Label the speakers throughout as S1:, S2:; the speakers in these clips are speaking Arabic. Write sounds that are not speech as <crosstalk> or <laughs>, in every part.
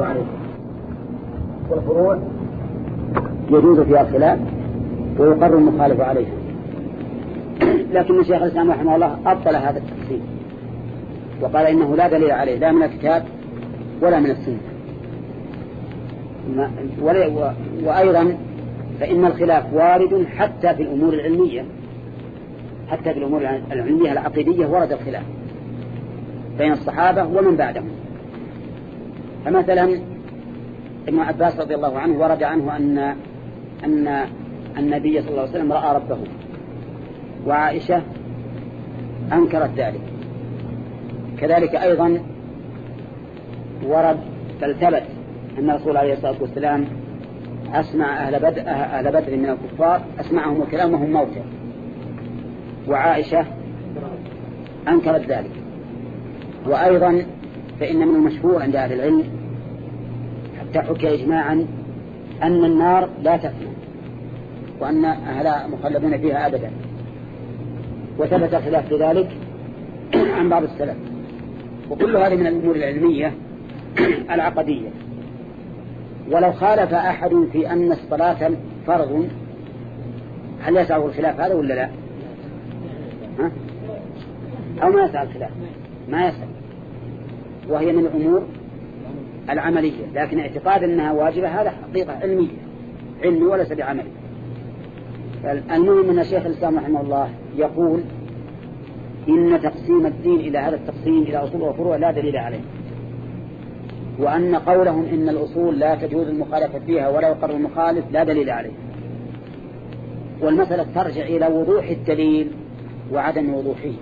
S1: عليه والفروع يجوز فيها الخلاف ويقر المخالف عليها. لكن شيخ الإسلام رحمه الله أبطل هذا التقسيم وقال إنه لا دليل عليه لا من الكتاب ولا من السنة. وأيضا فإن الخلاف وارد حتى في الأمور العلمية حتى في الأمور العلمية العقيدية ورد الخلاف بين الصحابة ومن بعدهم. فمثلا ابن عباس رضي الله عنه ورد عنه أن أن النبي صلى الله عليه وسلم رأى ربه وعائشة أنكرت ذلك. كذلك أيضا ورد بل ثبت أن الرسول عليه الصلاة والسلام أسمع أهل بدر, أهل بدر من الكفار أسمعهم الكلام وهم موتى وعائشة أنكرت ذلك. وأيضا فإن من المشهور عند أهل العلم حتى حكي إجماعا أن النار لا تفنى وأن أهلها مخلدون فيها أبدا. وثبت خلاف ذلك عن بعض السلف. وكل هذه من الأمور العلمية <clears throat> العقدية. ولو خالف أحد في أن الصلاة فرض هل يسعه الخلاف هذا ولا لا؟ ها؟ أو ما يسعى الخلاف؟ ما يسعى. وهي من الأمور العملية لكن اعتقاد أنها واجبة هذا حقيقة علمية علمي وليس بعملي. المهم أن الشيخ الإسلام رحمه الله يقول إن تقسيم الدين إلى هذا التقسيم إلى أصول وفروع لا دليل عليه. وأن قولهم إن الأصول لا تجوز المخالفة فيها ولا يقر المخالف لا دليل عليه. والمسألة ترجع إلى وضوح الدليل وعدم وضوحه.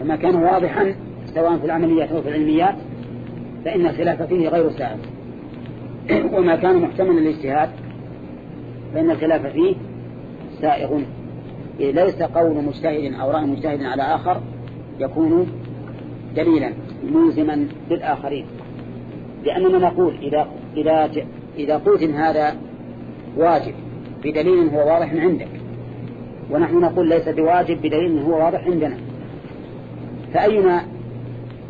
S1: فما كان واضحا سواء في العمليات أو في العلميات فإن الخلاف فيه غير سائغ وما كان محتملا للاجتهاد فإن الخلاف فيه سائغ. ليس قول مجتهد أو رأي مجتهد على آخر يكون دليلا ملزما للآخرين. لأننا نقول إذا, إذا, إذا قلت هذا واجب بدليل هو واضح عندك ونحن نقول ليس بواجب بدليل هو واضح عندنا فأينا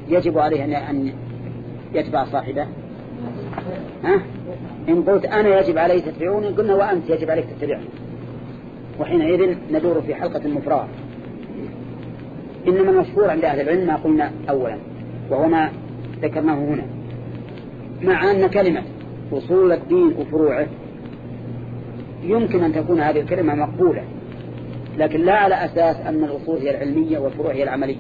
S1: يجب عليه أن يتبع صاحبه؟ ها؟ إن قلت أنا يجب علي تتبعوني قلنا وأنت يجب عليك تتبعني. وحينئذ ندور في حلقة مفرغة إنما المشهور عند أهل العلم ما قلنا أولا وهو ما ذكرناه هنا. مع أن كلمة أصول الدين وفروعه يمكن أن تكون هذه الكلمة مقبولة لكن لا على أساس أن الأصول هي العلمية والفروع هي العملية.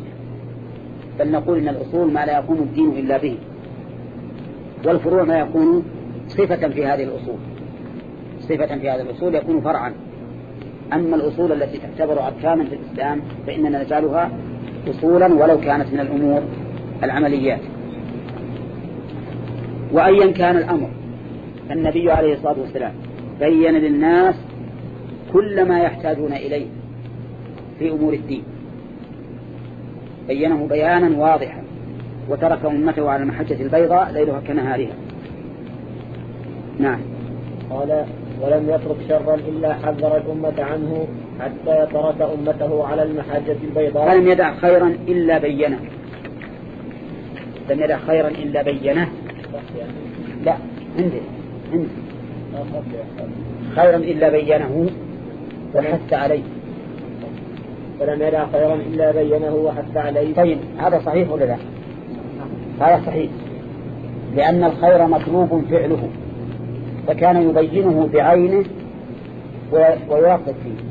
S1: بل نقول إن الأصول ما لا يكون الدين إلا به. والفروع ما يكون صفة في هذه الأصول. صفة في هذه الأصول يكون فرعا. أما الأصول التي تعتبر أركانا في الإسلام فإننا نجعلها أصولا ولو كانت من الأمور العمليات. وأيا كان الأمر النبي عليه الصلاة والسلام بين للناس كل ما يحتاجون إليه في أمور الدين. بينه بيانا واضحا. وترك أمته على المحجة البيضاء ليلها كنهارها. نعم.
S2: قال ولم يترك شرا إلا حذر الأمة عنه حتى ترك أمته على المحجة البيضاء.
S1: فلم يدع خيرا إلا بينه. لم يدع خيرا إلا بينه. لا عندي عندي خيرا إلا بينه وحث عليه.
S2: فلم يدع خيرا إلا بينه وحث عليه.
S1: طيب هذا صحيح ولا لا؟ هذا صحيح. لأن الخير مطلوب فعله فكان يبينه بعينه ويوقف فيه.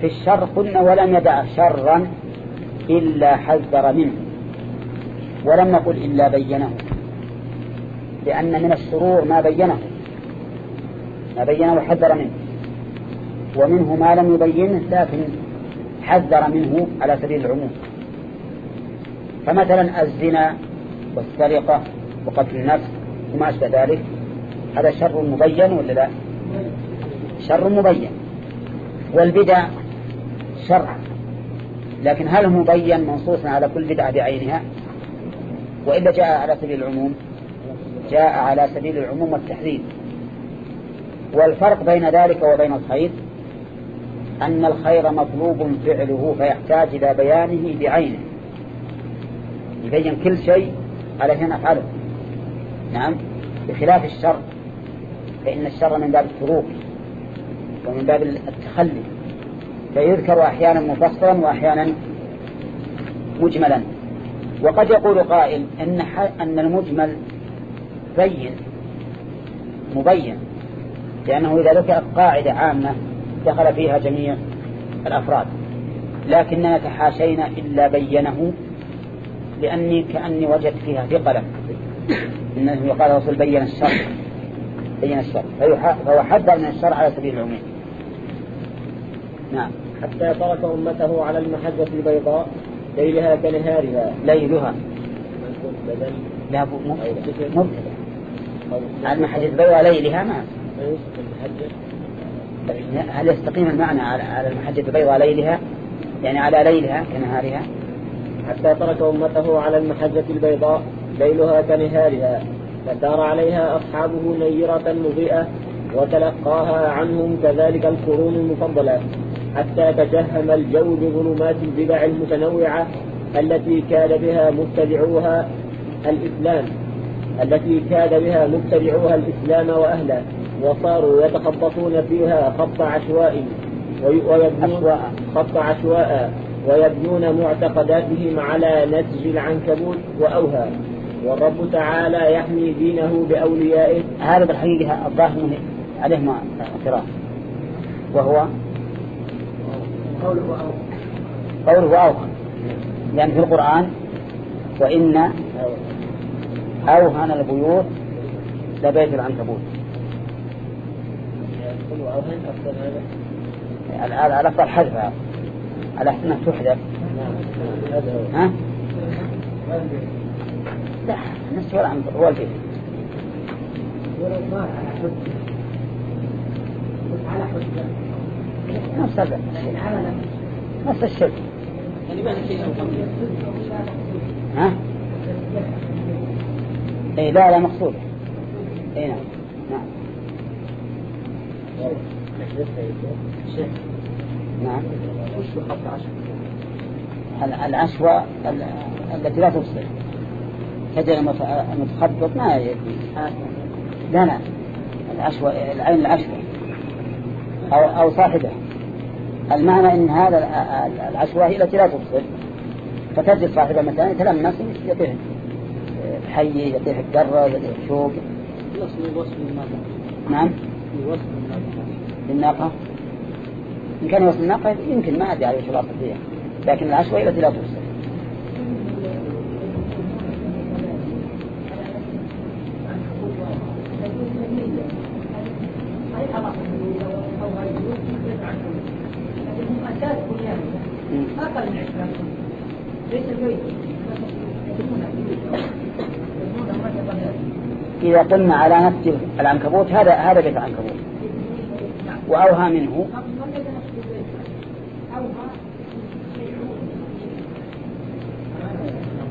S1: في الشر قلنا ولم يدع شرا إلا حذر منه ولم نقل إلا بينه لأن من الشرور ما بينه ما بينه وحذر منه ومنه ما لم يبينه لكن حذر منه على سبيل العموم. فمثلا الزنا والسرقة وقتل النفس وما أشبه ذلك هذا شر مبين ولا لا؟ شر مبين. والبدع شرع لكن هل مبين منصوصا على كل بدعة بعينها؟ وإلا جاء على سبيل العموم جاء على سبيل العموم والتحريم والفرق بين ذلك وبين الخير أن الخير مطلوب فعله فيحتاج إلى بيانه بعينه. يبين كل شيء علشان أفعله نعم؟ بخلاف الشر. فإن الشر من باب التروك ومن باب التخلي. فيذكر أحيانا مفصلا وأحيانا مجملا. وقد يقول قائل أن, أن المجمل بين مبين لأنه إذا ذكرت قاعدة عامة دخل فيها جميع الأفراد. لكننا تحاشينا إلا بينه لأني كأني وجدت فيها ثقلا إنه يقال الرسول بين الشر بين الشر. فهو حذر من الشر على سبيل العموم.
S2: نعم. حتى ترك أمته على المحجة البيضاء ليلها كنهارها.
S1: ليلها. لا مبتدا على المحجة البيضاء ليلها ما. هل يستقيم المعنى على المحجة البيضاء ليلها؟ يعني على ليلها كنهارها؟
S2: حتى ترك أمته على المحجة البيضاء ليلها كنهارها فسار عليها أصحابه نيرة مضيئة وتلقاها عنهم كذلك القرون المفضلة حتى تجهم الجو بظلمات البدع المتنوعة التي كاد بها مبتدعوها الإسلام التي كاد بها مبتدعوها الإسلام وأهله وصاروا يتخبطون فيها خط عشوائي ويبنون خط عشواء. ويبنون معتقداتهم على نسج العنكبوت وأوهى. والرب تعالى يحمي دينه بأوليائه.
S1: هذا بالحقيقة الظاهر عليه ما اعتراف. وهو قوله أوهى لأن في القرآن وإن أوهن البيوت لبيت العنكبوت. الأفضل حذفها على أنها تحذف ها؟ لا نفس ولا هو البيت نفس هذا نفس الشرك ها؟ اي لا لا مقصود. اي نعم. نعم. نعم. العشوة التي لا تفصل. شجر المتخبط ما يدري لا لا. العشوة العين العشوة. أو, أو صاحبه المعنى إن هذا العشوة هي التي لا تفصل. فتجد صاحبه مثلا يتلمس يطيح حي يطيح الدرة يطيح شوق نعم. الناقة إن كان وصف الناقة يمكن ما أدري وش الأصل فيها لكن العشوائية التي لا تفصل إذا قلنا على نفس العنكبوت هذا هذا بيت العنكبوت. وأوهى منه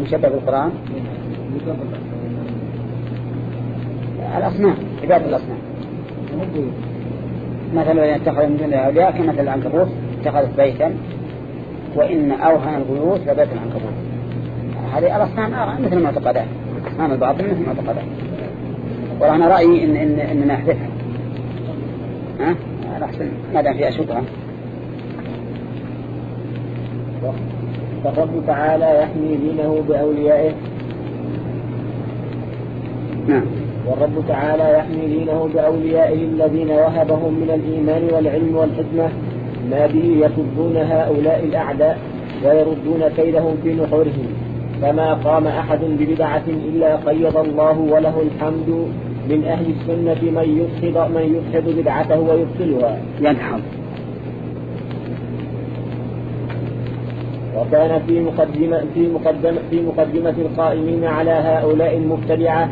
S1: مشبه بالقرآن الأصنام عبادة الأصنام. مثلا اتخذ من دون الأولياء كمثل العنكبوت اتخذت بيتا وإن أوهن البيوت لبيت العنكبوت. هذه الأصنام مثل المعتقدات. أصنام الباطل مثل المعتقدات. وأنا رأيي إن إن إننا نحذفها ها أحسن ما دام فيها شبهة
S2: فالرب تعالى يحمي دينه بأوليائه.
S1: نعم.
S2: والرب تعالى يحمي دينه بأوليائه الذين وهبهم من الإيمان والعلم والحكمة. ما به يصدون هؤلاء الأعداء ويردون كيدهم في نحورهم. فما قام أحد ببدعة إلا قيض الله وله الحمد. من أهل السنة من يفسد من يفسد بدعته ويبطلها.
S1: ينحض.
S2: وكان في مقدمة في مقدمة في مقدمة القائمين على هؤلاء المبتدعة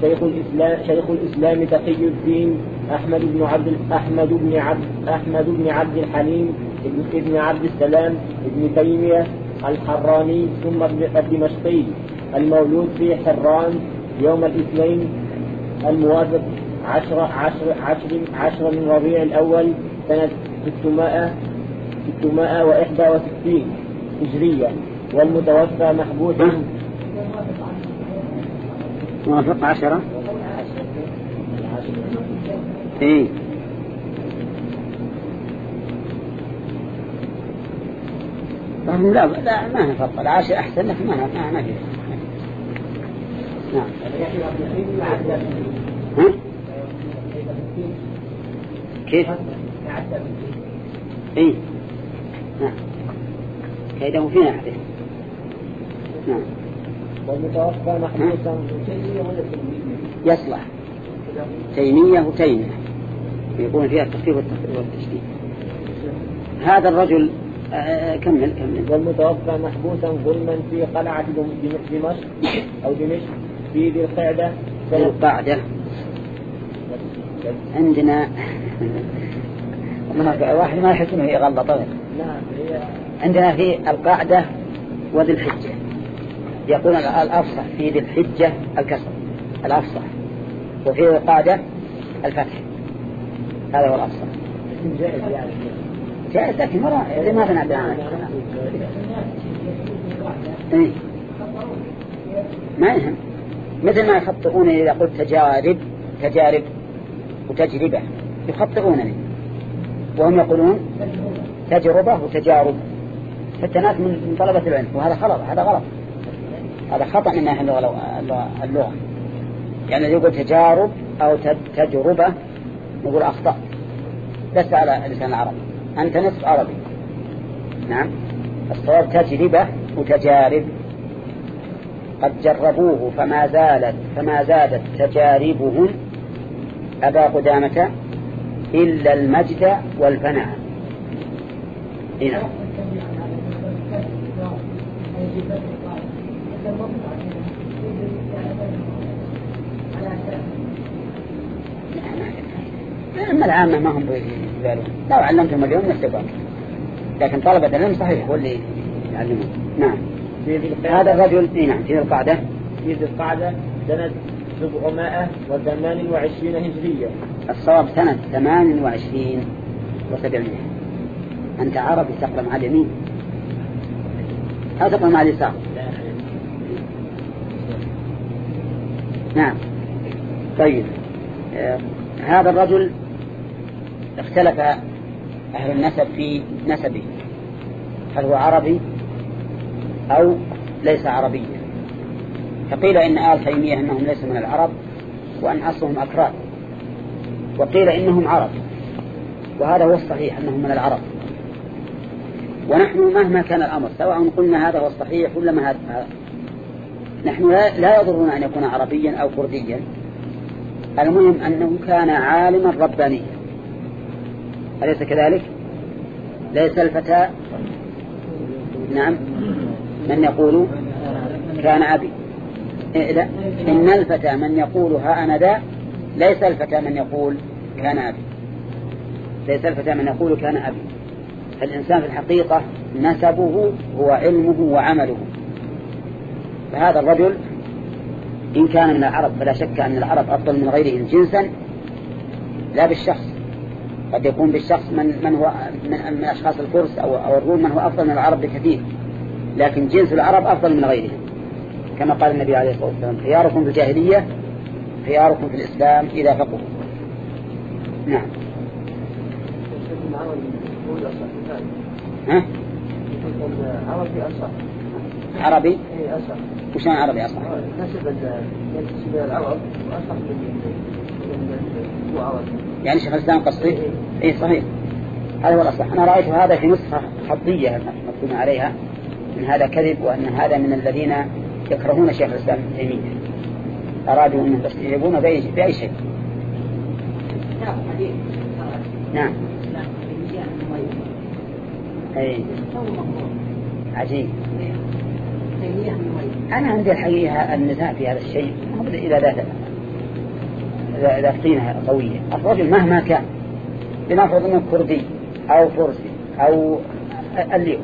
S2: شيخ الإسلام شيخ الإسلام تقي الدين أحمد بن عبد أحمد بن عبد أحمد بن عبد الحليم ابن ابن عبد السلام ابن تيمية الحراني ثم الدمشقي المولود في حران يوم الاثنين الموافق عشر عشر عشر عشر من ربيع الأول سنة 600 661 هجرية والمتوفى محبوسا
S1: موافق عشرة؟ إيه. لا لا ما نفضل العاشر أحسن لكن ما ما ما في. نعم؟ كيف؟ اي نعم. كيده فينا حديث نعم.
S2: والمتوفى محبوسا
S1: يصلح. تيمية وتيمية. يكون فيها التخفيف والتشديد. هذا الرجل آه، كمل كمل.
S2: والمتوفى محبوسا ظلما في قلعة دمشق أو دمشق في ذي القعدة.
S1: ذي القعدة. عندنا واحد ما يحس إنه يغلط. عندنا في القاعدة وذي الحجة. يقول الأفصح في ذي الحجة الكسر الأفصح. وفي القاعدة الفتح. هذا هو الأفصح. جائز لكن مرة لماذا نعدل عنه. إيه. ما يهم. مثل ما يخطئون إذا قلت تجارب تجارب وتجربة يخطئونني. وهم يقولون تجربة وتجارب. فتنات من طلبة العلم. وهذا غلط هذا غلط. هذا خطأ من ناحية اللغة يعني يقول تجارب أو تجربة نقول أخطأ. بس على لسان العرب أنت نصف عربي. نعم. الصواب تجربة وتجارب. قد جربوه فما زالت فما زادت تجاربهم أبا قدامة إلا المجد والفناء. أما العامة ما هم لو علمتهم اليوم نستفاد لكن طلبة العلم صحيح هو اللي يعلمون. نعم. هذا الرجل اي نعم في القعدة.
S2: في القعدة سنة 728 هجرية.
S1: الصواب سنة 28 و700 أنت عربي تقرأ مع اليمين أو تقرأ مع اليسار. نعم. طيب. آه هذا الرجل اختلف أهل النسب في نسبه. هل هو عربي أو ليس عربيا؟ فقيل إن آل تيمية أنهم ليسوا من العرب وأن أصلهم أكراد. وقيل إنهم عرب. وهذا هو الصحيح أنهم من العرب. ونحن مهما كان الأمر سواء قلنا هذا هو الصحيح ولا ما هذا. نحن لا يضرنا أن يكون عربيا أو كرديا. المهم أنه كان عالما ربانيا. أليس كذلك؟ ليس الفتى. نعم. من يقول؟ كان أبي. إيه إن الفتى من يقول ها أنا ذا ليس الفتى من يقول كان أبي. ليس الفتى من يقول كان أبي. الإنسان في الحقيقة نسبه هو علمه وعمله. فهذا الرجل إن كان من العرب فلا شك أن العرب أفضل من غيرهم جنسا لا بالشخص. قد يكون بالشخص من, من هو من, من أشخاص الفرس أو, أو الروم من هو أفضل من العرب بكثير. لكن جنس العرب أفضل من غيرهم كما قال النبي عليه الصلاة والسلام خياركم في الجاهلية خياركم في الإسلام إذا فقهوا. نعم. ها؟ عربي أصح عربي؟ اي أصح وشان عربي أصح؟ نسب العرب أصح يعني شيخ الإسلام قصدي؟ اي صحيح هذا هو الأصح أنا رأيت هذا في نسخة خطية مكتوب عليها من هذا كذب وأن هذا من الذين يكرهون شيخ الإسلام ابن تيمية أرادوا أنهم يستجيبون بأي شيء نعم أي عجيب. أنا عندي الحقيقة النزاع في هذا الشيء. إذا ذات ذات قيمة قوية. الرجل مهما كان لنفرض أنه كردي أو فرسي أو اليوم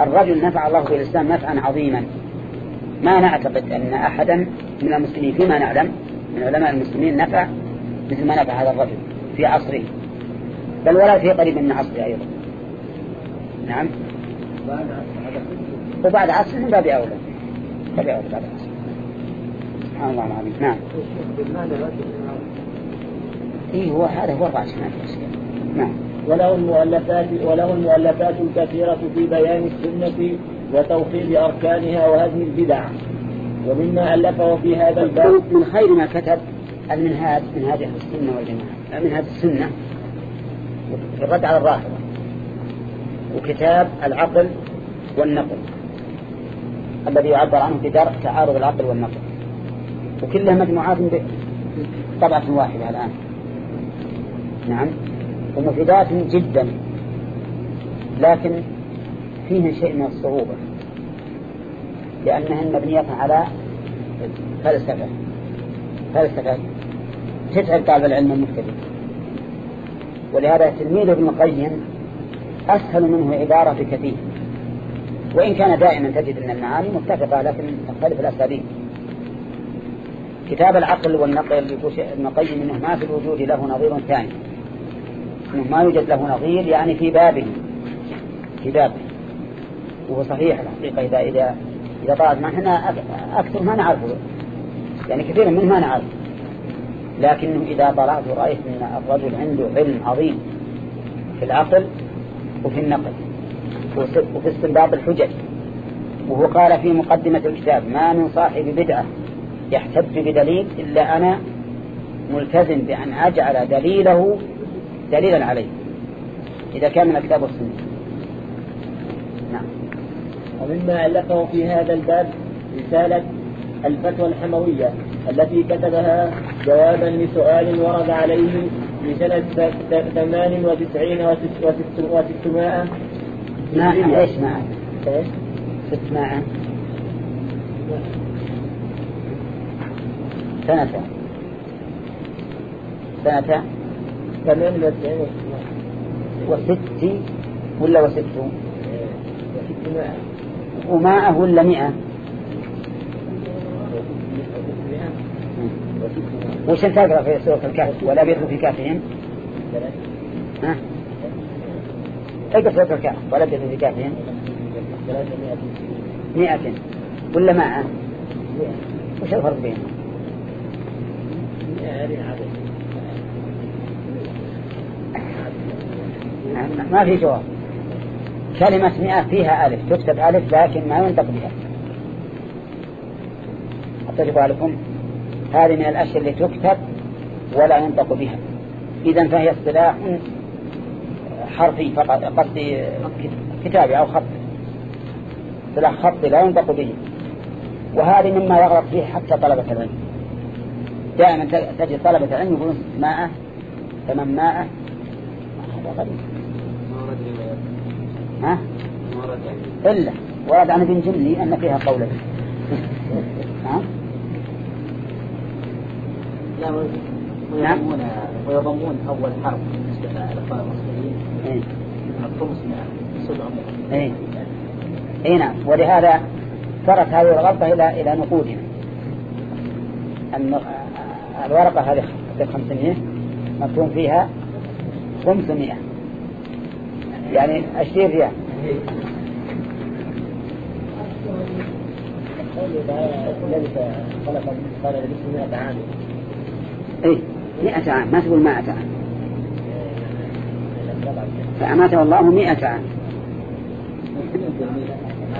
S1: الرجل نفع الله في الإسلام نفعا عظيما. ما نعتقد أن أحدا من المسلمين فيما نعلم من علماء المسلمين نفع مثل ما نفع هذا الرجل في عصره. بل ولا في قريب من عصره أيضا. نعم. وبعد عصر من باب أولى. باب أولى بعد عصر. سبحان الله العظيم. نعم. إيه هو هذا هو ما في نعم.
S2: وله المؤلفات وله المؤلفات الكثيرة في بيان السنة وتوحيد أركانها وهذه البدع. ومما ألفه في هذا الباب.
S1: من خير ما كتب المنهاج من هذه السنة والجماعة. من هذه السنة. الرد على الرافضة وكتاب العقل والنقل. الذي يعبر عنه بدرء تعارض العقل والنقل. وكلها مجموعات طبعة واحدة الآن. نعم. ومفيدات جدا. لكن فيها شيء من الصعوبة. لأنهن مبنية على فلسفة. فلسفة تتعب طالب العلم المبتدئ. ولهذا تلميذ ابن القيم أسهل منه عبارة بكثير وإن كان دائما تجد أن المعاني متفقة لكن تختلف الأساليب كتاب العقل والنقل يقول ابن القيم إنه ما في الوجود له نظير ثاني. إنه ما يوجد له نظير يعني في بابه. في بابه. وهو صحيح الحقيقة إذا إذا إذا طلعت ما إحنا أكثر ما نعرفه. يعني كثيرا منه ما نعرف لكنه إذا طلعت رأيت أن الرجل عنده علم عظيم في العقل وفي النقل وفي استنباط الحجج. وهو قال في مقدمة الكتاب ما من صاحب بدعة يحتج بدليل إلا أنا ملتزم بأن أجعل دليله دليلا عليه. إذا كان من الكتاب والسنة
S2: نعم. ومما ألفه في هذا الباب رسالة الفتوى الحموية التي كتبها جوابا لسؤال ورد عليه في سنة ثمان وتسعين وستمائة
S1: ما إيش؟ معه؟ إيش؟ ستمائة. سنة سنة
S2: ثمان وتسعين.
S1: وست ولا وست ومائة ولا مئة؟ وش تقرأ في سورة الكهف ولا بيدخل في كهفهم؟ ها؟ اقرأ سورة الكهف ولا بيدخل في كهفهم؟ مئة. ولا مائة وش الفرق بينهم؟ ما في جواب. كلمة مئة فيها ألف تكتب ألف لكن ما ينطق بها. أتجب لكم هذه من الأشياء اللي تكتب ولا ينطق بها. إذا فهي اصطلاح حرفي فقط قصدي كتابي أو خطي اصطلاح خطي لا ينطق به. وهذه مما يغلط فيه حتى طلبة العلم. دائما تجد طلبة العلم يقولون ماء ثمن ماء. هذا غريب ها؟ إلا ورد عن ابن جملي أن فيها قولا <laughs> ها؟
S2: نعم. ويضمون أول حرف بالنسبة للأخوان المصريين. إيه.
S1: إيه. اي نعم. ولهذا صارت هذه الغلطة إلى إلى نقودنا الورقة هذه 500 مكتوب فيها 500 يعني 20 ريال إيه 100 عام ما تقول 100 عام. فأماته الله 100 عام.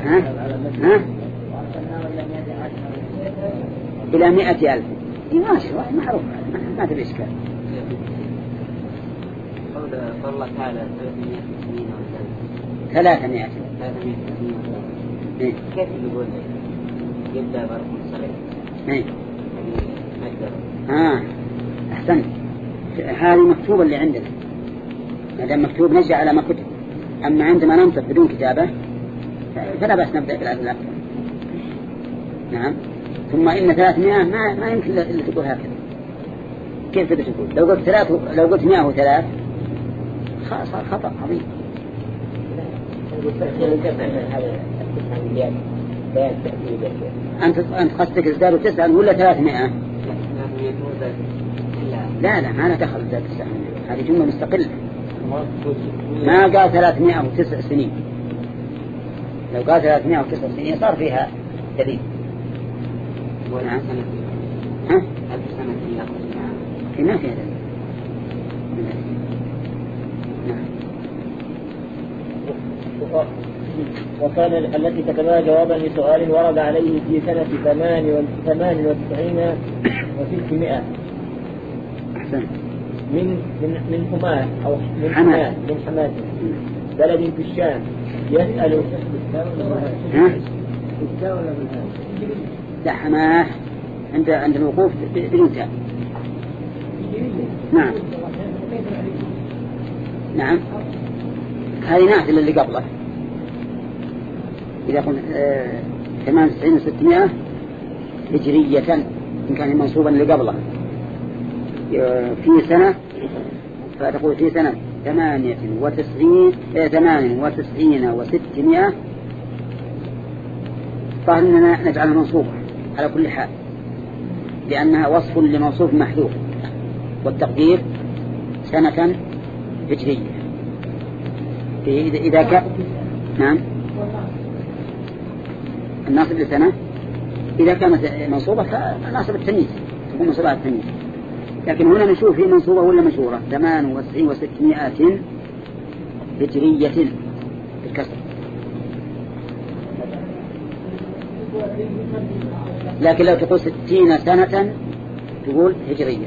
S1: ها؟ ها؟ إلى مئة ألف. إيه ماشي معروف. ما تبي إشكال. قول الله تعالى ثلاثمائة. إيه. كيف يقول يبدأ برقم صغير إيه. آه أحسنت. هذه مكتوبة اللي عندنا. ما دام مكتوب نجي على ما كتب. أما عندما ننطق بدون كتابة فلا بأس نبدأ بالعدد الأكثر نعم. ثم إن 300 ما ما يمكن إلا تقول هكذا. كيف تقدر تقول؟ لو قلت ثلاث لو قلت 103 صار خطأ عظيم. أنت أنت قصدك ازدادوا تسعة ولا 300 لا لا ما دخل ازداد تسعة هذه جملة مستقلة. ما قال 309 سنين. لو قال 309 سنين صار فيها دليل.
S3: نعم. ها؟ ألف سنة
S1: ما فيها دليل.
S2: وكان التي كتبها جوابا لسؤال ورد عليه في سنة ثمان ثمان وتسعين وستمائة
S1: أحسن
S2: من من من حماة أو من
S1: حماة.
S2: من حماة. بلد في الشام. يسأل
S1: ها؟ لا حماة عند عند الوقوف بدون تاء. نعم. نعم. هذه نعتل اللي قبله. إذا قلنا ثمان وتسعين وستمائة هجرية إن كان منصوبا اللي قبله. في سنة فتقول في سنة ثمانية وتسعين ثمان وتسعين وستمائة. فإننا نجعلها منصوبة على كل حال لأنها وصف لموصوف محذوف والتقدير سنة هجرية. إذا كان نعم. الناصب لسنة إذا كانت منصوبة فناصب التمييز تكون منصوبة التمييز. لكن هنا نشوف هي منصوبة ولا مشهورة. ثمان وتسعين وستمائة هجرية بالكسر. لكن لو تقول ستين سنة تقول هجرية.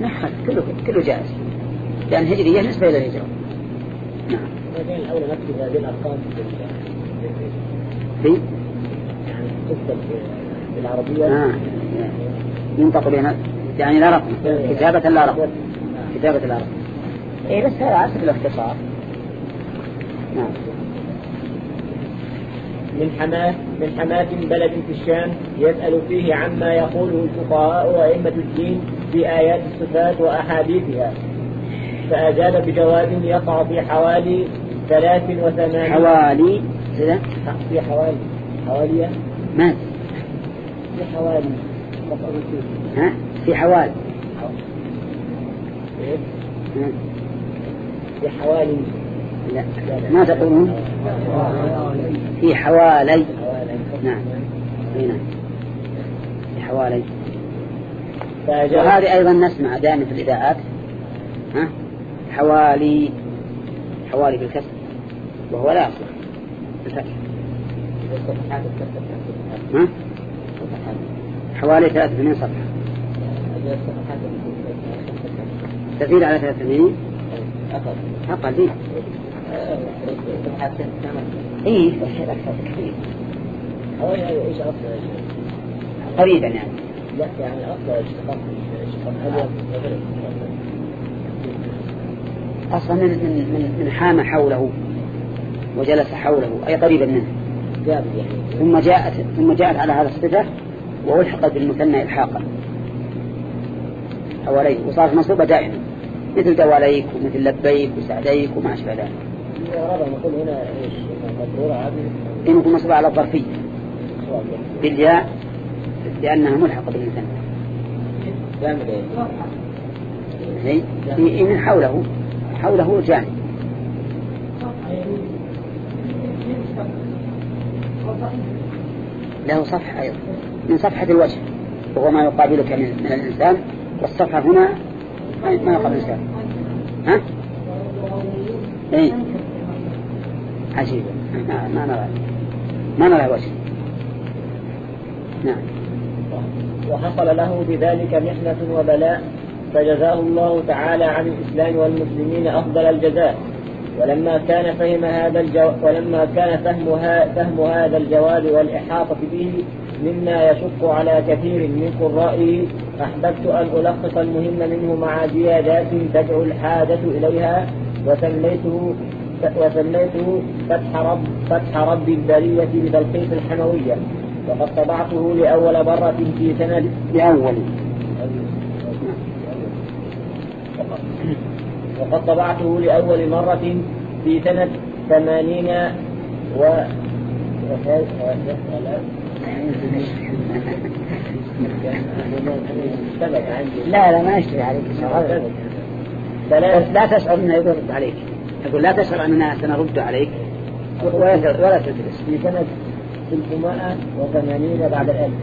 S1: نحن كله كله جائز. لأن هجرية نسبة إلى الهجرة.
S2: نعم. الأولى نكتب هذه الأرقام.
S1: في؟
S2: بالعربية.
S1: آه. ينطق بها يعني لا رقم. كتابة لا رقم. كتابة لا رقم. إيه بس هذا عسر الاختصار.
S2: نعم. من حماة من حماة بلد في الشام يسأل فيه عما يقوله الفقهاء وأئمة الدين في آيات الصفات وأحاديثها. فأجاب بجواب يقع في حوالي ثلاث وثمانين.
S1: حوالي
S2: كذا في حوالي. حوالي
S1: ما
S2: في حوالي
S1: ها؟ في حوالي؟
S2: في حوالي.
S1: لا. ما تقولون؟ في حوالي. نعم. هنا في حوالي. وهذه أيضا نسمع دائما في الإذاعات. ها؟ حوالي. حوالي بالكسر. وهو لا يصلح بالفتح ها حوالي ثلاثة من صفحة. تزيد على ثلاثة من أقل دي إيه. أكثر كثير
S2: إيش
S1: قريبا يعني.
S2: لا يعني
S1: أصلا من من من حام حوله وجلس حوله أي قريبا منه. ثم جاءت ثم جاءت على هذا الصفة وألحقت بالمثنى إلحاقا حواليه وصارت منصوبة دائما مثل دواليك ومثل لبيك وسعديك وما أشبه ذلك.
S2: نقول هنا إيش؟ مجرورة عادي.
S1: منصوبة على الظرفية. بالياء لأنها ملحقة بالمثنى. هي هي من حوله حوله جانب له صفحة أيضا. من صفحة الوجه وهو ما يقابلك من, من الإنسان والصفحة هنا ما يقابل الإنسان. ها؟ إيه. عجيب. ما, ما نرى. ما نرى وجه نعم.
S2: وحصل له بذلك محنة وبلاء فجزاه الله تعالى عن الإسلام والمسلمين أفضل الجزاء. ولما كان فهم هذا الجو... ولما كان فهمها فهم هذا الجواب والإحاطة به مما يشق على كثير من قرائه أحببت أن ألخص المهم منه مع زيادات تدعو الحاجة إليها وسميته وسميته فتح رب فتح رب البرية بتلقيف الحموية وقد طبعته لأول مرة في سنة
S1: لأول.
S2: وقد طبعته لأول مرة في سنة ثمانين و
S1: لا لا ما يشتري عليك لا تشعر أنه يرد عليك. يقول لا تشعر أننا سنرد عليك. ولا تدرس.
S2: في سنة 380 بعد الألف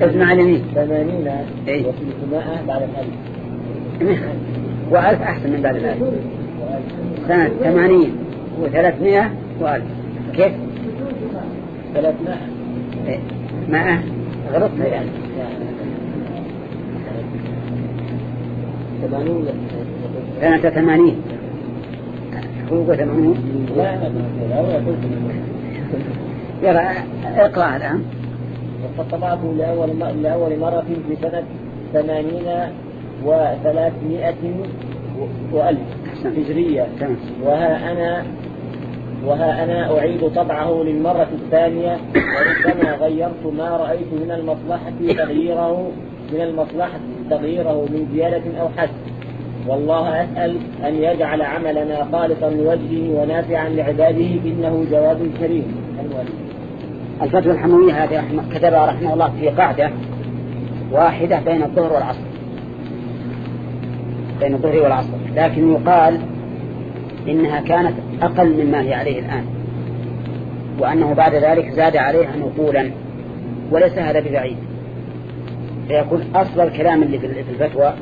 S1: اسمع اليمين
S2: 80
S1: إيه.
S2: و300 بعد الألف
S1: وألف أحسن من بعد الألف سنة ثمانين وثلاثمائة وألف. كيف؟
S2: ثلاثمائة.
S1: إيه. مائة. غلطنا يعني.
S2: ثمانون
S1: سنة ثمانين.
S2: لا لا
S1: يلا اقرأ الآن.
S2: وقد طبعته لأول لأول مرة في سنة ثمانين وثلاثمائة وألف. هجرية. وها أنا وها أنا أعيد طبعه للمرة الثانية. وربما غيرت ما رأيت من المصلحة تغييره من المصلحة تغييره من زيادة أو حسن والله أسأل أن يجعل عملنا خالصا لوجهه ونافعا لعباده إنه جواد كريم. الولي
S1: الفتوى الحموية هذه كتبها رحمه الله في قاعدة واحدة بين الظهر والعصر. بين الظهر والعصر. لكن يقال إنها كانت أقل مما هي عليه الآن. وأنه بعد ذلك زاد عليها نقولا. وليس هذا ببعيد. فيكون أصل الكلام اللي في الفتوى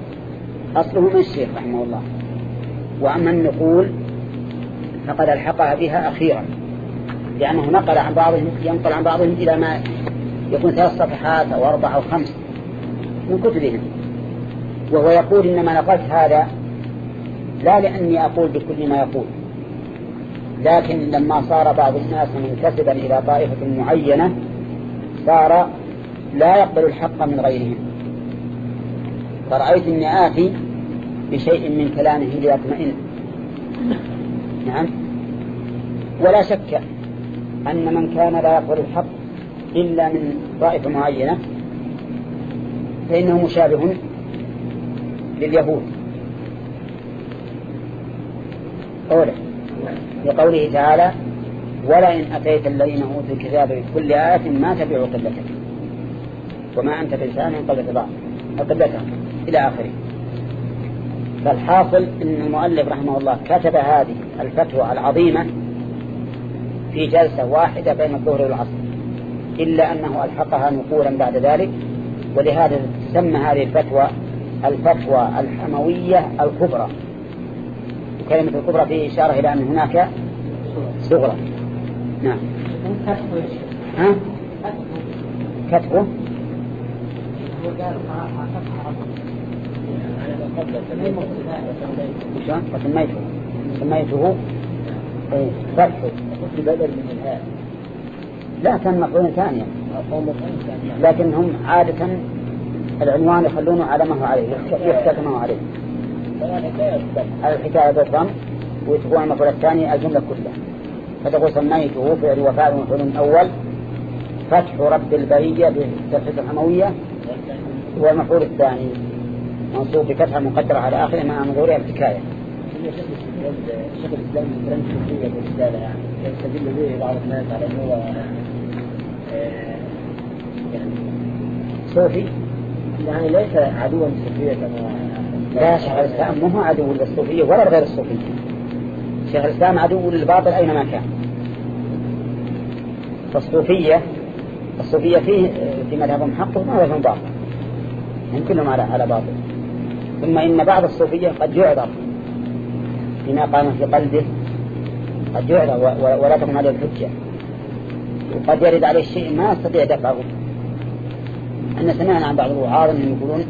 S1: أصله من الشيخ رحمه الله. وأما النقول فقد ألحقها بها أخيرا. لأنه نقل عن بعضهم ينقل عن بعضهم إلى ما يكون ثلاث صفحات أو أربع أو خمس من كتبهم. وهو يقول إنما نقلت هذا لا لأني أقول بكل ما يقول لكن لما صار بعض الناس منتسبا إلى طائفة معينة صار لا يقبل الحق من غيرهم. فرأيت أني آتي بشيء من كلامه ليطمئن نعم. ولا شك أن من كان لا يقبل الحق إلا من طائفة معينة فإنه مشابه لليهود. أولا لقوله تعالى ولئن أتيت الذين أوتوا الكتاب بكل آية ما تبعوا قبلتك وما أنت بلسان قبل قبلتهم إلى آخره فالحاصل أن المؤلف رحمه الله كتب هذه الفتوى العظيمة في جلسة واحدة بين الظهر والعصر إلا أنه ألحقها نقولا بعد ذلك ولهذا سمى هذه الفتوى الفتوى الحموية الكبرى. كلمة الكبرى فيه إشارة إلى أن هناك صغرى. نعم. ها؟ كتبه؟ وسميته سميته إيه فتح
S2: بدل من الهاء.
S1: لا كان مفعول ثانيا. لكن هم عادة العنوان يخلونه على ما هو عليه يحتاج ما هو عليه الحكاية بالضم ويتبون المفعول الثاني الجملة كلها. فتقول سميته فعل وفاعل مفعول أول فتح رب البرية بالفتحة الحموية هو المفعول الثاني. منصوب بفتحة مقدرة على آخره مع ظهورها الحكاية.
S2: شيخ الاسلام الكلام الصوفيه بالرساله يعني يستدل به بعض الناس على انه هو يعني
S1: صوفي
S2: يعني ليس عدوا للصوفيه كما
S1: لا شيخ الإسلام مو هو عدو للصوفية ولا غير الصوفية. شيخ الإسلام عدو للباطل أينما كان. فالصوفية الصوفية فيه في مذهبهم حق ومذهبهم باطل. هم كلهم على على باطل. ثم إن بعض الصوفية قد يعذر. بما قام في قلبه قد و- ولا تكون عليه الحجة. وقد يرد عليه شيء ما يستطيع دفعه. أن سمعنا عن بعض الوعاظ أنهم يقولون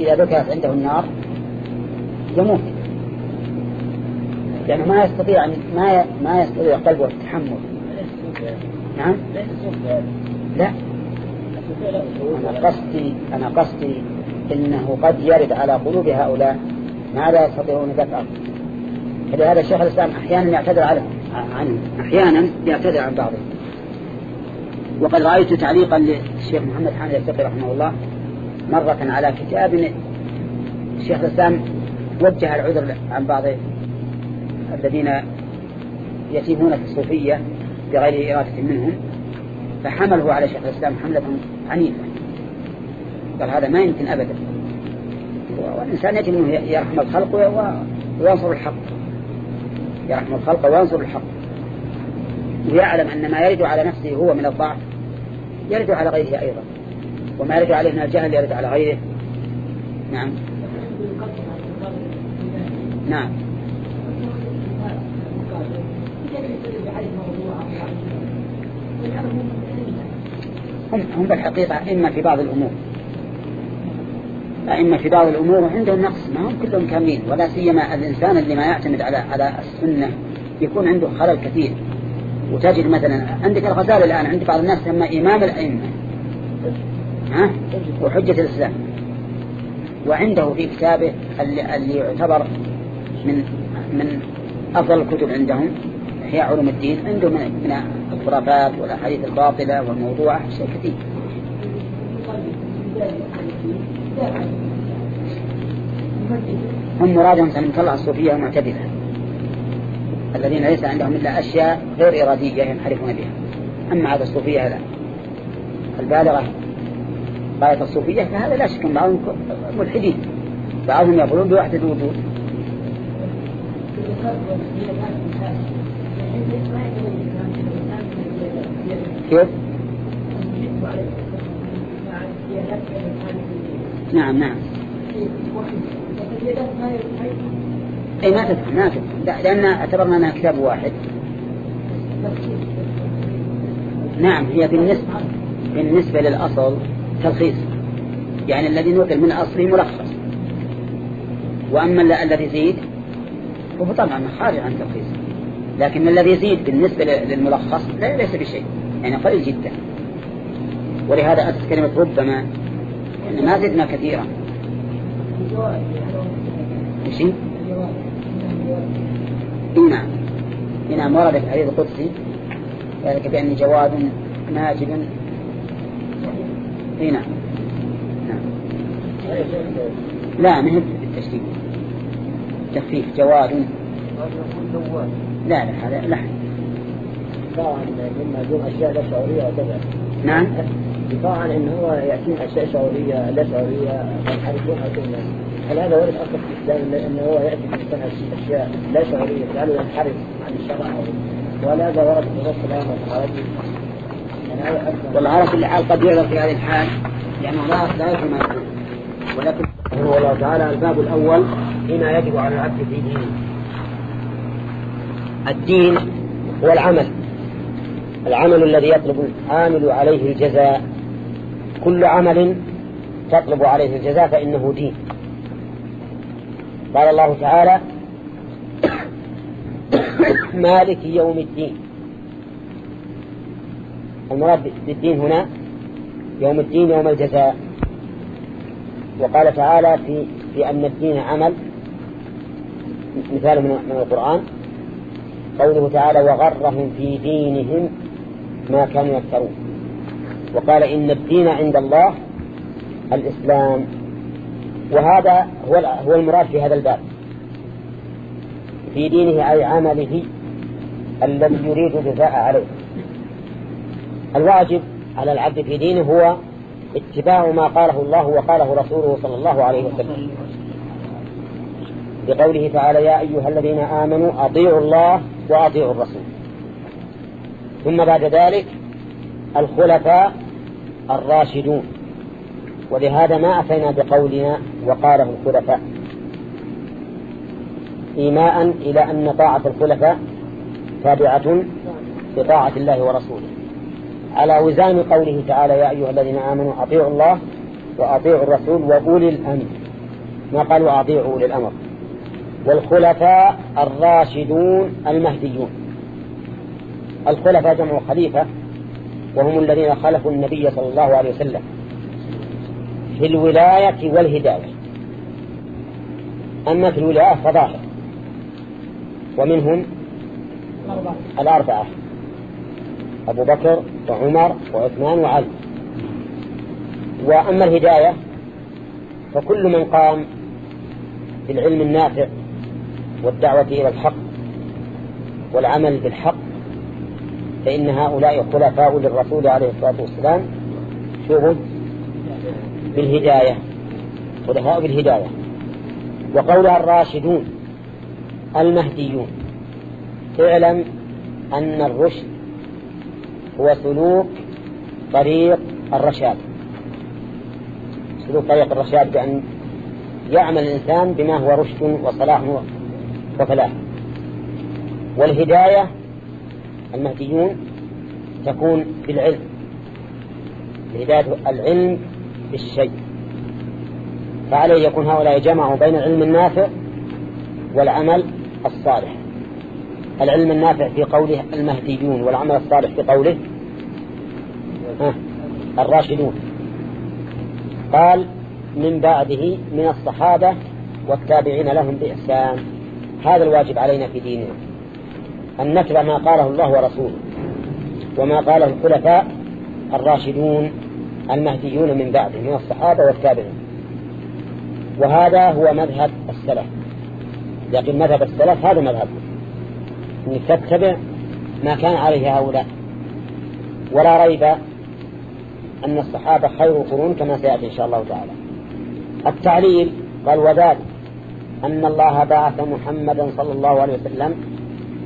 S1: إذا ذكرت عنده النار يموت. لأنه ما يستطيع ما ما يستطيع قلبه التحمل. نعم؟ لا. أنا قصدي أنا قصدي إنه قد يرد على قلوب هؤلاء. ما لا يستطيعون دفعه؟ فلهذا الشيخ الإسلام أحيانا يعتذر عنه أحيانا يعتذر عن بعضهم وقد رأيت تعليقا للشيخ محمد حامد التقي رحمه الله مرة على كتاب الشيخ الإسلام وجه العذر عن بعض الذين يتيمون في الصوفية بغير إرادة منهم فحمله على شيخ الإسلام حملة عنيفة. قال هذا ما يمكن أبدا. والإنسان يجب أنه يرحم الخلق وينصر الحق. يرحم الخلق وينصر الحق. ويعلم أن ما يرد على نفسه هو من الضعف يرد على غيره أيضا. وما يرد عليه من الجهل يرد على غيره. نعم. نعم. هم هم بالحقيقة إما في بعض الأمور. أئمة في بعض الأمور عندهم نقص ما هم كلهم كاملين ولا سيما الإنسان اللي ما يعتمد على على السنة يكون عنده خلل كثير. وتجد مثلا عندك الغزالي الآن عند بعض الناس سمى إمام الأئمة. ها؟ وحجة الإسلام. وعنده في كتابه اللي, اللي يعتبر من من أفضل الكتب عندهم إحياء علوم الدين. عنده من, من الخرافات والأحاديث الباطلة والموضوع شيء كثير. هم مرادهم سلمك الله الصوفية المعتدلة الذين ليس عندهم إلا أشياء غير إرادية ينحرفون بها. أما هذا الصوفية لا. البالغة غاية الصوفية فهذا لا شك بعضهم ملحدين. بعضهم يقولون بوحدة الوجود. كيف؟ نعم نعم. اي ما تفهم ما تفهم لأن اعتبرنا أنها كتاب واحد. نعم هي بالنسبة بالنسبة للأصل تلخيص. يعني الذي نقل من أصله ملخص. وأما الذي يزيد فهو طبعا خارج عن تلخيص. لكن الذي يزيد بالنسبة للملخص ليس بشيء. يعني قليل جدا. ولهذا أتت كلمة ربما يعني ما زدنا كثيرا. ماشي؟ نعم. نعم ورد في الحديث القدسي ذلك بأني جواد ماجد. إي نعم. نعم. لا ما هي بالتشديد. تخفيف جواد. لا لا هذا لحن.
S2: لما يقول اشياء لا شعورية وكذا.
S1: نعم.
S2: دفاعا انه هو ياتينا أشياء شعورية لا شعورية ينحرفونها كلها هل هذا ورد أصلا في الإسلام انه هو يأتي بالانسان أشياء لا شعورية تجعله ينحرف عن الشرع؟ ولا هذا ورد في نص الامر
S1: والله على كل حال قد يعذر في هذه الحال لأنه لا لا يفهم ولكن
S2: هو الله تعالى الباب الأول فيما يجب على العبد في دينه.
S1: الدين هو العمل. العمل الذي يطلب العامل عليه الجزاء. كل عمل تطلب عليه الجزاء فإنه دين. قال الله تعالى <coughs> مالك يوم الدين. المراد بالدين هنا يوم الدين يوم الجزاء. وقال تعالى في في أن الدين عمل. مثال من القرآن. قوله تعالى وغرهم في دينهم ما كانوا يفترون. وقال إن الدين عند الله الإسلام. وهذا هو هو المراد في هذا الباب. في دينه أي عمله الذي يريد الجزاء عليه. الواجب على العبد في دينه هو اتباع ما قاله الله وقاله رسوله صلى الله عليه وسلم. بقوله تعالى يا أيها الذين آمنوا أطيعوا الله وأطيعوا الرسول. ثم بعد ذلك الخلفاء الراشدون. ولهذا ما أتينا بقولنا وقاله الخلفاء. إيماء إلى أن طاعة الخلفاء تابعة لطاعة الله ورسوله. على وزان قوله تعالى يا أيها الذين آمنوا أطيعوا الله وأطيعوا الرسول وأولي الأمر. ما قالوا؟ أطيعوا أولي الأمر. والخلفاء الراشدون المهديون. الخلفاء جمع خليفة وهم الذين خلفوا النبي صلى الله عليه وسلم في الولاية والهداية. أما في الولاية فظاهر. ومنهم الأربعة. أبو بكر وعمر وعثمان وعلي. وأما الهداية فكل من قام بالعلم النافع والدعوة إلى الحق والعمل بالحق فإن هؤلاء خلفاء للرسول عليه الصلاة والسلام شوفوا بالهداية خلفاء بالهداية. وقولها الراشدون المهديون اعلم أن الرشد هو سلوك طريق الرشاد. سلوك طريق الرشاد بأن يعمل الإنسان بما هو رشد وصلاح وفلاح والهداية المهديون تكون بالعلم هداية العلم بالشيء. فعليه يكون هؤلاء جمعوا بين العلم النافع والعمل الصالح. العلم النافع في قوله المهديون والعمل الصالح في قوله الراشدون. قال من بعده من الصحابة والتابعين لهم بإحسان. هذا الواجب علينا في ديننا. أن نتبع ما قاله الله ورسوله وما قاله الخلفاء الراشدون المهديون من بعده من الصحابة والتابعين. وهذا هو مذهب السلف. لكن مذهب السلف هذا مذهب. أنك تتبع ما كان عليه هؤلاء. ولا ريب أن الصحابة خير قرون كما سيأتي إن شاء الله تعالى. التعليل قال وذلك أن الله بعث محمدا صلى الله عليه وسلم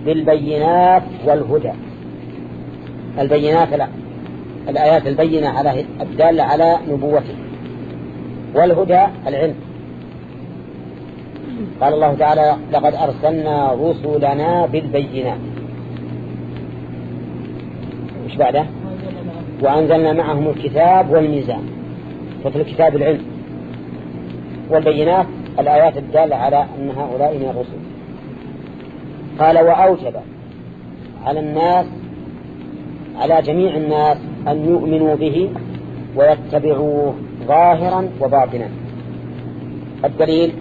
S1: بالبينات والهدى. البينات لا. الآيات البينة على الدالة على نبوته. والهدى العلم. قال الله تعالى لقد أرسلنا رسلنا بالبينات. وش بعده؟ وأنزلنا معهم الكتاب والميزان. ففي الكتاب العلم. والبينات الآيات الدالة على أن هؤلاء من الرسل. قال وأوجب على الناس على جميع الناس أن يؤمنوا به ويتبعوه ظاهرا وباطنا. الدليل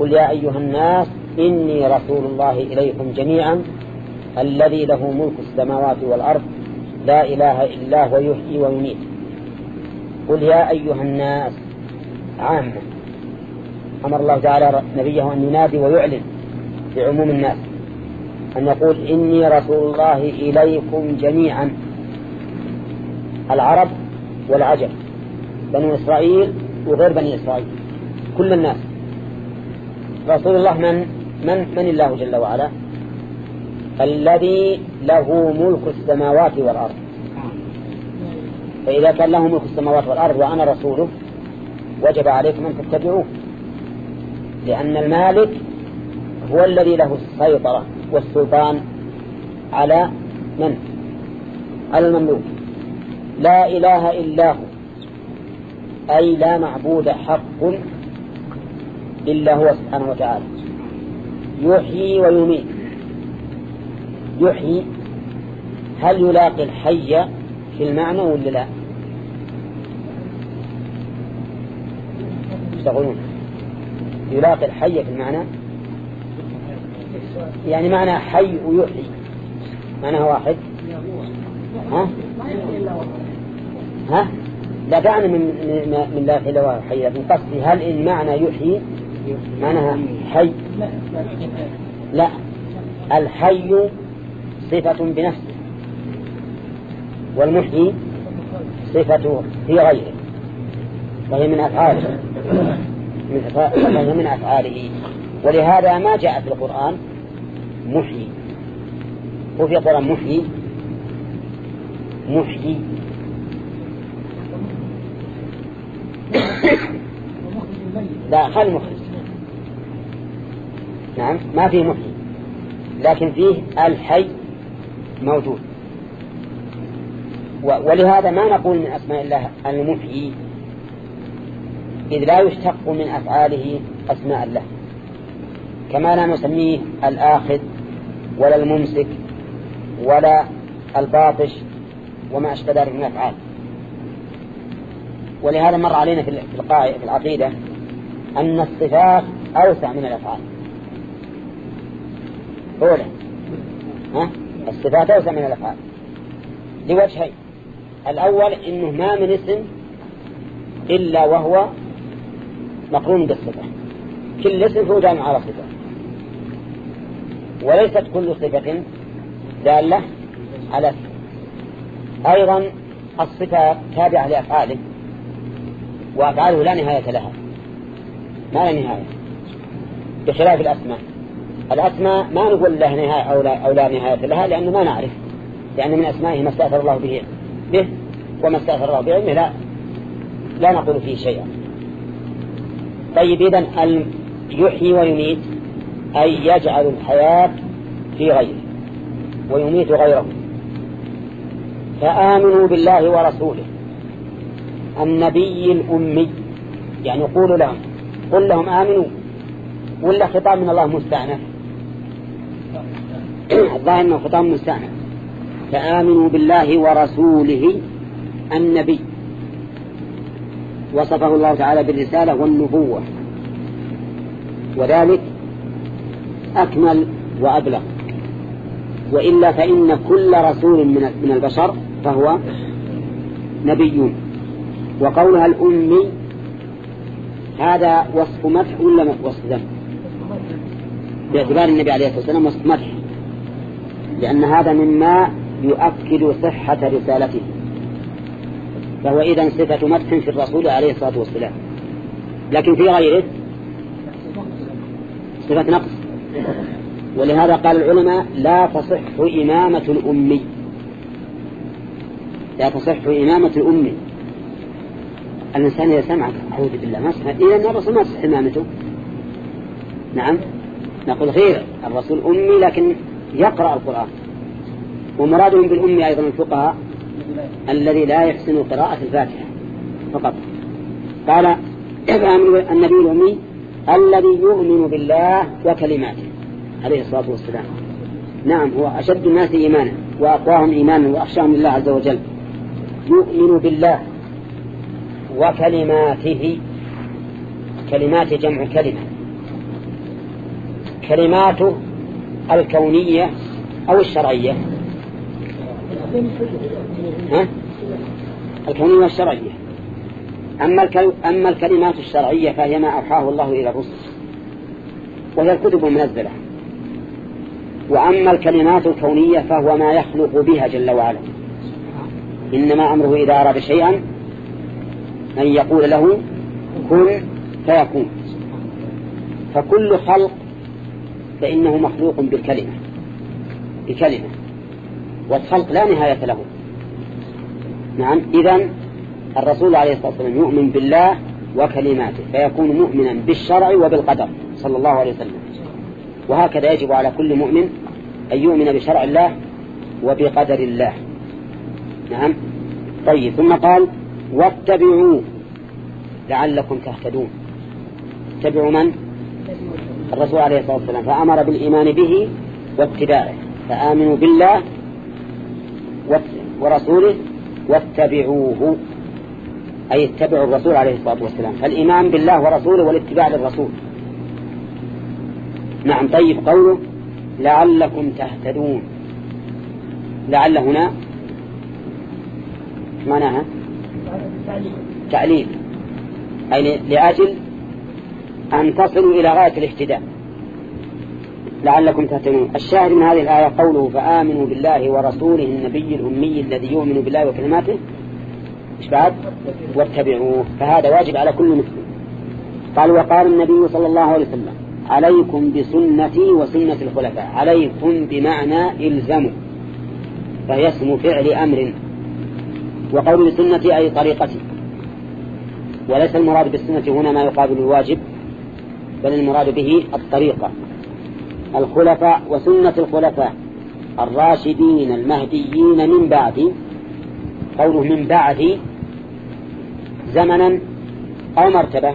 S1: قل يا أيها الناس إني رسول الله إليكم جميعا الذي له ملك السماوات والأرض لا إله إلا هو يحيي ويميت. قل يا أيها الناس عامة أمر الله تعالى نبيه أن ينادي ويعلن لعموم الناس. أن يقول إني رسول الله إليكم جميعا. العرب والعجم بنو إسرائيل وغير بني إسرائيل كل الناس. رسول الله من؟ من؟ من الله جل وعلا؟ الذي له ملك السماوات والأرض. فإذا كان له ملك السماوات والأرض وأنا رسوله وجب عليكم أن تتبعوه. لأن المالك هو الذي له السيطرة. والسلطان على من؟ على المملوك. لا إله إلا هو. أي لا معبود حق إلا هو سبحانه وتعالى. يحيي ويميت. يحيي. هل يلاقي الحي في المعنى ولا لا؟ يلاقي الحي في المعنى؟ يعني معنى حي ويحيي. معنى واحد. ها؟ ها؟ لا دعنا من من لا إله إلا حي. لكن قصدي هل إن معنى يحيي معناها حي؟ لا. الحي صفة بنفسه. والمحيي صفة في غيره. وهي من أفعاله. وهي من أفعاله. ولهذا ما جاء في القرآن محيي. وفي القرآن محيي. محيي. لا خل مخرج. نعم ما فيه محيي. لكن فيه الحي موجود. ولهذا ما نقول من أسماء الله المحيي. إذ لا يشتق من أفعاله أسماء الله. كما لا نسميه الآخذ. ولا الممسك ولا الباطش وما أشبه ذلك من الأفعال. ولهذا مر علينا في في العقيدة أن الصفات أوسع من الأفعال. أولا ها؟ الصفات أوسع من الأفعال. لوجهين. الأول إنه ما من اسم إلا وهو مقرون بالصفة. كل اسم هو جامع على صفة. وليست كل صفة دالة على أيضا الصفة تابعة لأفعاله وأفعاله لا نهاية لها. ما لا نهاية؟ بخلاف الأسماء. الأسماء ما نقول له نهاية أو لا, أو لا نهاية لها لأنه ما نعرف. لأن من أسمائه ما استأثر الله به به وما استأثر الله بعلمه لا لا نقول فيه شيئا. طيب إذن يحيي ويميت. أي يجعل الحياة في غيره ويميت غيره. فآمنوا بالله ورسوله. النبي الأمي. يعني قولوا لهم. قل لهم آمنوا. ولا خطاب من الله مستعنف الظاهر أنه خطاب مستعنف فآمنوا بالله ورسوله النبي. وصفه الله تعالى بالرسالة والنبوة. وذلك أكمل وأبلغ. وإلا فإن كل رسول من البشر فهو نبي وقولها الأمي هذا وصف مدح ولا وصف ذنب باعتبار النبي عليه الصلاة والسلام وصف مدح. لأن هذا مما يؤكد صحة رسالته. فهو إذا صفة مدح في الرسول عليه الصلاة والسلام. لكن في غيره؟ صفة نقص. ولهذا قال العلماء لا تصح إمامة الأمي. لا تصح إمامة الأمي. الإنسان إذا سمعك أعوذ بالله ما سمع إذا الرسول ما تصح إمامته. نعم نقول غير الرسول أمي لكن يقرأ القرآن. ومرادهم بالأمي أيضا الفقهاء الذي لا يحسن قراءة الفاتحة فقط. قال <clears throat> النبي الأمي الذي يؤمن بالله وكلماته عليه الصلاة والسلام. نعم هو أشد الناس إيمانا وأقواهم إيمانا وأخشاهم لله عز وجل. يؤمن بالله وكلماته. كلمات جمع كلمة. كلماته الكونية أو الشرعية. ها؟ الكونية والشرعية. أما, أما الكلمات الشرعية فهي ما أوحاه الله إلى الرسل وهي الكتب المنزلة. وأما الكلمات الكونية فهو ما يخلق بها جل وعلا. إنما أمره إذا أراد شيئا أن يقول له كن فيكون. فكل خلق فإنه مخلوق بالكلمة بكلمة. والخلق لا نهاية له. نعم إذا الرسول عليه الصلاة والسلام يؤمن بالله وكلماته فيكون مؤمنا بالشرع وبالقدر صلى الله عليه وسلم. وهكذا يجب على كل مؤمن أن يؤمن بشرع الله وبقدر الله. نعم؟ طيب ثم قال واتبعوا لعلكم تهتدون. اتبعوا من؟ الرسول عليه الصلاة والسلام. فأمر بالإيمان به واتباعه. فآمنوا بالله ورسوله واتبعوه. أي اتبعوا الرسول عليه الصلاة والسلام. فالإيمان بالله ورسوله والاتباع للرسول. نعم طيب قوله لعلكم تهتدون. لعل هنا معناها؟ تعليل أي لأجل أن تصلوا إلى غاية الاهتداء. لعلكم تهتدون. الشاهد من هذه الآية قوله فآمنوا بالله ورسوله النبي الأمي الذي يؤمن بالله وكلماته إيش بعد واتبعوه فهذا واجب على كل مسلم. قال وقال النبي صلى الله عليه وسلم عليكم بسنتي وسنة الخلفاء عليكم بمعنى إلزموا فهي اسم فعل أمر. وقول بسنتي أي طريقتي. وليس المراد بالسنة هنا ما يقابل الواجب بل المراد به الطريقة. الخلفاء وسنة الخلفاء الراشدين المهديين من بعد قوله من بعد زمنا أو مرتبة.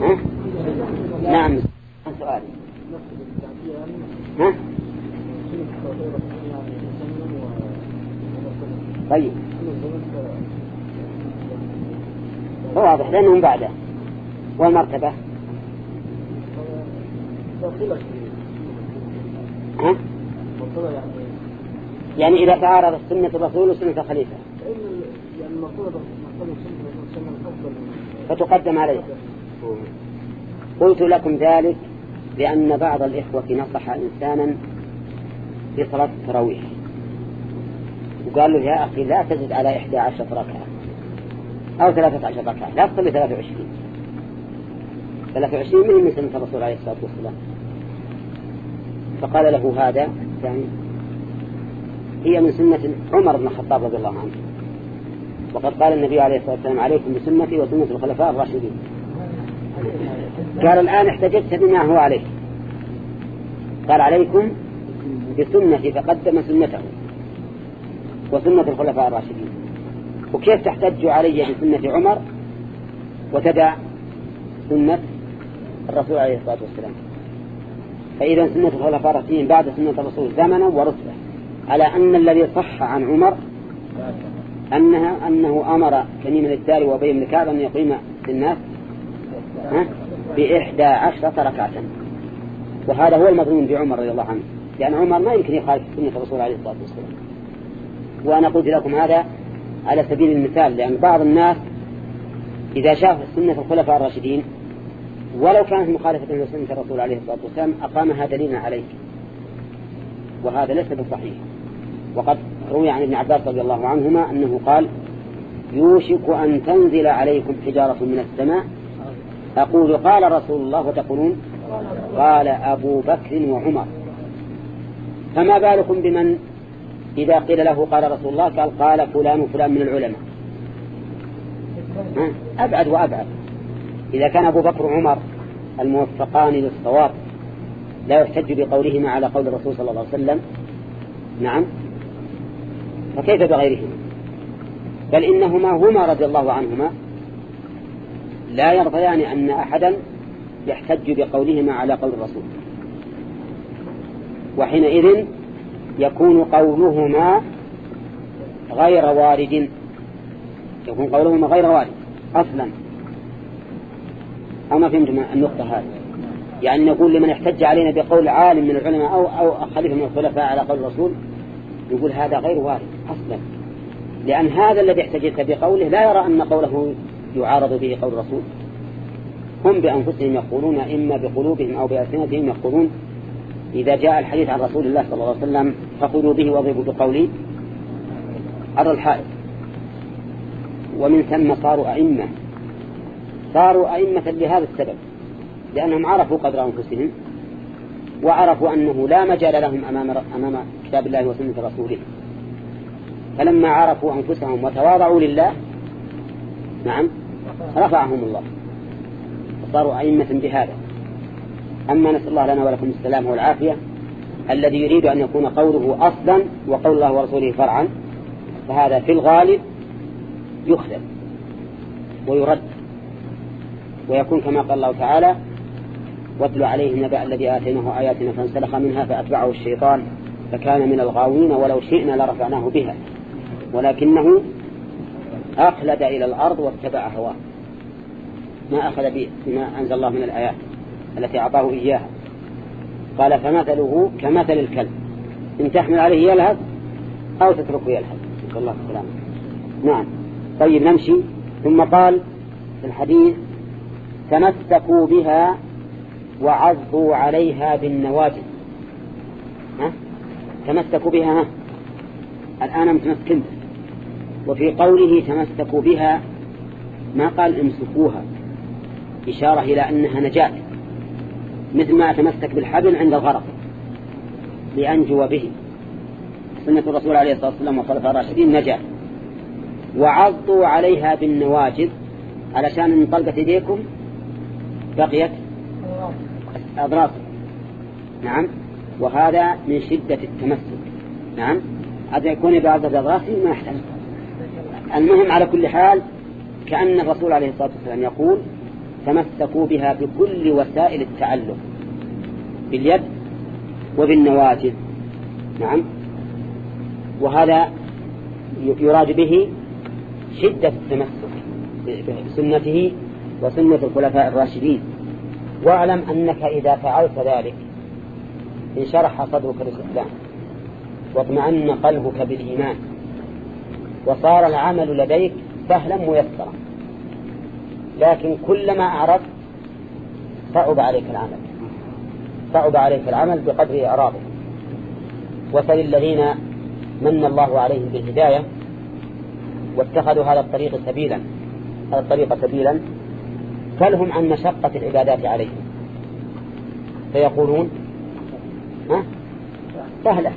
S1: ها؟ نعم. سؤال ها؟ طيب. واضح لأنهم بعده. والمرتبة؟ ها؟ يعني إذا تعارضت سنة الرسول وسنة الخليفة فتقدم عليها قلت لكم ذلك لأن بعض الإخوة نصح إنسانا في صلاة التراويح. وقال له يا أخي لا تزد على إحدى عشرة ركعة أو ثلاثة عشر ركعة لا تصلي ثلاثة وعشرين. ثلاثة وعشرين من سنة الرسول عليه الصلاة والسلام. فقال له هذا يعني هي من سنة عمر بن الخطاب رضي الله عنه. وقد قال النبي عليه الصلاة والسلام عليكم بسنتي وسنة الخلفاء الراشدين. قال الآن احتججت بما هو عليه قال عليكم بسنتي فقدم سنته وسنة الخلفاء الراشدين. وكيف تحتج علي بسنة عمر وتدع سنة الرسول عليه الصلاة والسلام؟ فإذا سنة الخلفاء الراشدين بعد سنة الرسول زمنا ورتبة على أن الذي صح عن عمر أنها أنه أمر تميم الدار وبين بن كعب أن يقيم الناس بإحدى عشرة ركعة. وهذا هو المظلوم بعمر رضي الله عنه لأن عمر ما يمكن يخالف سنة الرسول عليه الصلاة والسلام. وأنا قلت لكم هذا على سبيل المثال لأن بعض الناس إذا شاف سنة الخلفاء الراشدين ولو كانت مخالفة لسنة الرسول عليه الصلاة والسلام أقامها دليلا عليه. وهذا ليس بصحيح. وقد روي عن ابن عباس رضي الله عنهما أنه قال يوشك أن تنزل عليكم حجارة من السماء. أقول قال رسول الله وتقولون قال أبو بكر وعمر. فما بالكم بمن إذا قيل له قال رسول الله قال قال فلان وفلان من العلماء. أبعد وأبعد. إذا كان أبو بكر وعمر الموفقان للصواب لا يحتج بقولهما على قول الرسول صلى الله عليه وسلم. نعم. فكيف بغيرهما بل إنهما هما رضي الله عنهما لا يرضيان أن أحدا يحتج بقولهما على قول الرسول. وحينئذ يكون قولهما غير وارد. يكون قولهما غير وارد أصلا. أو ما فهمتم النقطة هذه. يعني نقول لمن احتج علينا بقول عالم من العلماء أو, أو خليفة من الخلفاء على قول الرسول يقول هذا غير وارد. أصلا. لأن هذا الذي احتجت بقوله لا يرى أن قوله يعارض به قول الرسول. هم بأنفسهم يقولون إما بقلوبهم أو بألسنتهم يقولون إذا جاء الحديث عن رسول الله صلى الله عليه وسلم فخذوا به واضربوا بقولي. على الحائط. ومن ثم صاروا أئمة. صاروا أئمة لهذا السبب. لأنهم عرفوا قدر أنفسهم وعرفوا أنه لا مجال لهم أمام, أمام كتاب الله وسنة رسوله. فلما عرفوا أنفسهم وتواضعوا لله نعم رفعهم الله. وصاروا أئمة بهذا. أما نسأل الله لنا ولكم السلام والعافية. الذي يريد أن يكون قوله أصلا وقول الله ورسوله فرعا فهذا في الغالب يخذل ويرد. ويكون كما قال الله تعالى واتل عليه النبأ الذي آتيناه آياتنا فانسلخ منها فأتبعه الشيطان فكان من الغاوين ولو شئنا لرفعناه بها. ولكنه أخلد إلى الأرض واتبع هواه. ما أخذ بما أنزل الله من الآيات التي أعطاه إياها. قال فمثله كمثل الكلب. إن تحمل عليه يلهث أو تتركه يلهث. نسأل الله السلامة. نعم. طيب نمشي. ثم قال في الحديث تمسكوا بها وعضوا عليها بالنواجذ؟ تمسكوا بها ها؟ الآن متمسكين وفي قوله تمسكوا بها ما قال امسكوها. إشارة إلى أنها نجاة. مثل ما أتمسك بالحبل عند الغرق. لأنجو به. سنة الرسول عليه الصلاة والسلام والخلفاء الراشدين نجاة. وعضوا عليها بالنواجذ. علشان من طلقة يديكم بقيت أضراس. نعم. وهذا من شدة التمسك. نعم. هذا يكون بعض أضراسي ما يحتمل المهم على كل حال كأن الرسول عليه الصلاة والسلام يقول تمسكوا بها بكل وسائل التعلق باليد وبالنواجذ نعم. وهذا يراد به شدة التمسك بسنته وسنة الخلفاء الراشدين. واعلم أنك إذا فعلت ذلك انشرح صدرك للإسلام واطمأن قلبك بالإيمان. وصار العمل لديك سهلا ميسرا. لكن كلما أعرضت صعب عليك العمل. صعب عليك العمل بقدر إعراضه وسل الذين من الله عليهم بالهداية واتخذوا هذا الطريق سبيلا هذا الطريق سبيلا سلهم عن مشقة العبادات عليهم. فيقولون ها؟ سهلة.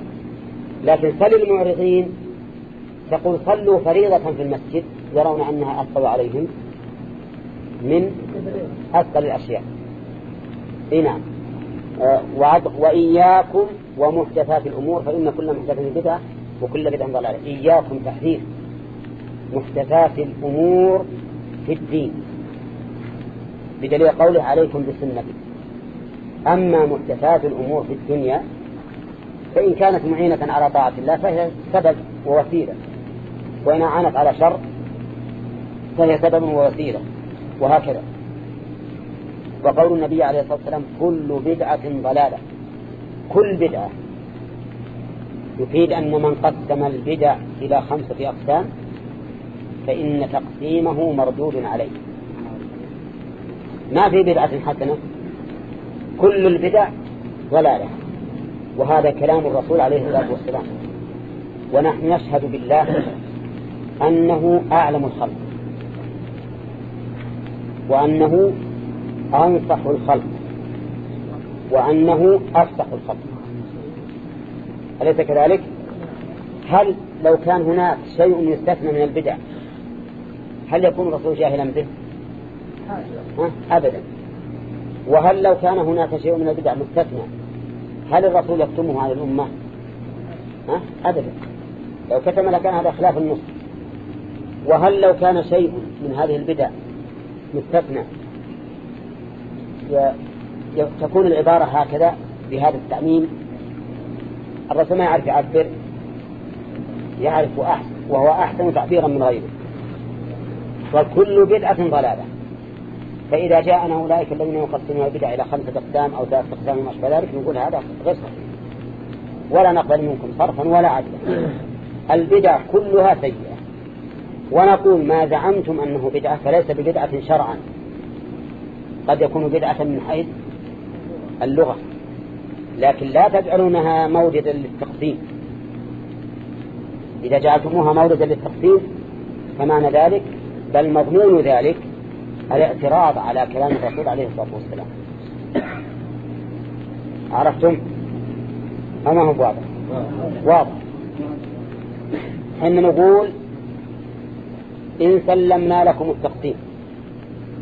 S1: لكن سل المعرضين تقول صلوا فريضة في المسجد يرون أنها أثقل عليهم من أثقل الأشياء. إي نعم. آه، وإياكم ومحدثات الأمور فإن كل محدثة بدعة وكل بدعة ضلالة. إياكم تحذير محدثات الأمور في الدين. بدليل قوله عليكم بسنتي. أما محدثات الأمور في الدنيا فإن كانت معينة على طاعة الله فهي سبب ووسيلة. وإن أعانت على شر فهي سبب ووسيلة وهكذا. وقول النبي عليه الصلاة والسلام كل بدعة ضلالة. كل بدعة. يفيد أن من قسم البدع إلى خمسة أقسام فإن تقسيمه مردود عليه. ما في بدعة حسنة. كل البدع ضلالة. وهذا كلام الرسول عليه الصلاة والسلام. ونحن نشهد بالله أنه أعلم الخلق. وأنه أنصح الخلق. وأنه أفصح الخلق. أليس كذلك؟ هل لو كان هناك شيء يستثنى من البدع هل يكون الرسول جاهلا به؟ أبدا. وهل لو كان هناك شيء من البدع مستثنى هل الرسول يكتمه عن الأمة؟ أبدا. لو كتم لكان هذا خلاف النص. وهل لو كان شيء من هذه البدع مستثنى تكون العبارة هكذا بهذا التعميم الرسول ما يعرف يعبر يعرف أحسن وهو أحسن تعبيرا من غيره. وكل بدعة ضلالة. فإذا جاءنا أولئك الذين يقسمون البدع إلى خمسة أقسام أو ثلاثة أقسام وما أشبه ذلك نقول هذا غير صحيح. ولا نقبل منكم صرفا ولا عدلا. البدع كلها سيئة. ونقول ما زعمتم أنه بدعة فليس ببدعة شرعا. قد يكون بدعة من حيث اللغة لكن لا تجعلونها موردا للتقسيم إذا جعلتموها موردا للتقسيم فمعنى ذلك بل مضمون ذلك الاعتراض على كلام الرسول عليه الصلاة والسلام. عرفتم؟ أما هو واضح. واضح. حين نقول إن سلمنا لكم التقسيم.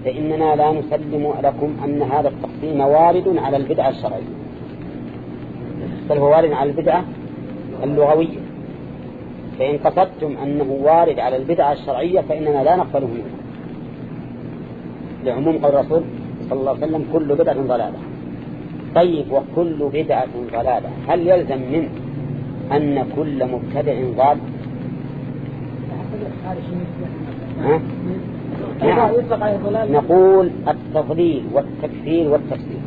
S1: فإننا لا نسلم لكم أن هذا التقسيم وارد على البدعة الشرعية. بل هو وارد على البدعة اللغوية. فإن قصدتم أنه وارد على البدعة الشرعية فإننا لا نقبله منه. لعموم قول الرسول صلى الله عليه وسلم كل بدعة ضلالة. طيب وكل بدعة ضلالة هل يلزم منه أن كل مبتدع ضال؟ نقول التضليل والتكفير والتفسير.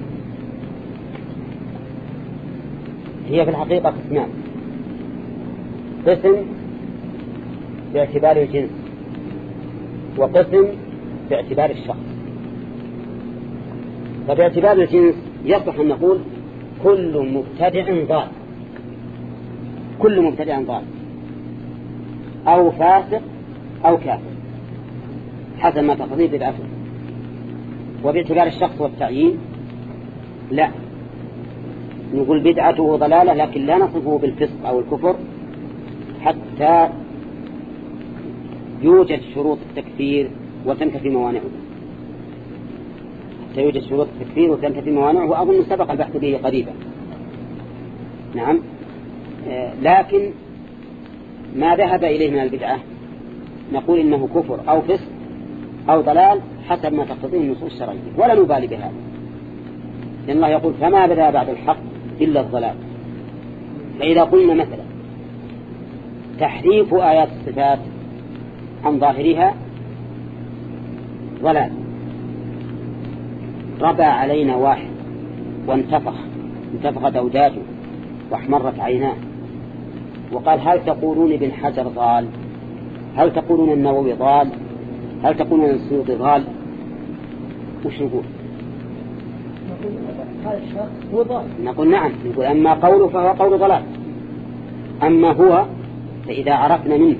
S1: هي في الحقيقة قسمان. قسم باعتبار الجنس وقسم باعتبار الشخص. فباعتبار الجنس يصح أن نقول كل مبتدع ضال. كل مبتدع ضال. أو فاسق أو كافر. حسب ما تقضيه بدعته وباعتبار الشخص والتعيين لا. نقول بدعته ضلالة لكن لا نصفه بالفسق أو الكفر حتى يوجد شروط التكفير وتنتفي موانعه. حتى يوجد شروط التكفير وتنتفي موانعه وأظن سبق البحث به قريبا. نعم. آه، لكن ما ذهب إليه من البدعة؟ نقول إنه كفر أو فسق أو ضلال حسب ما تقتضيه النصوص الشرعية ولا نبالي بهذا. لأن الله يقول فما بدا بعد الحق إلا الضلال. فإذا قلنا مثلا تحريف آيات الصفات عن ظاهرها ضلال. ربى علينا واحد وانتفخ انتفخت أوداجه واحمرت عيناه وقال هل تقولون ابن حجر ضال؟ هل تقولون النووي ضال؟ هل تقولون السيوطي ضال؟ وش نقول؟
S4: هو ضال
S1: نقول نعم نقول أما قوله فهو قول ضلال. أما هو فإذا عرفنا منه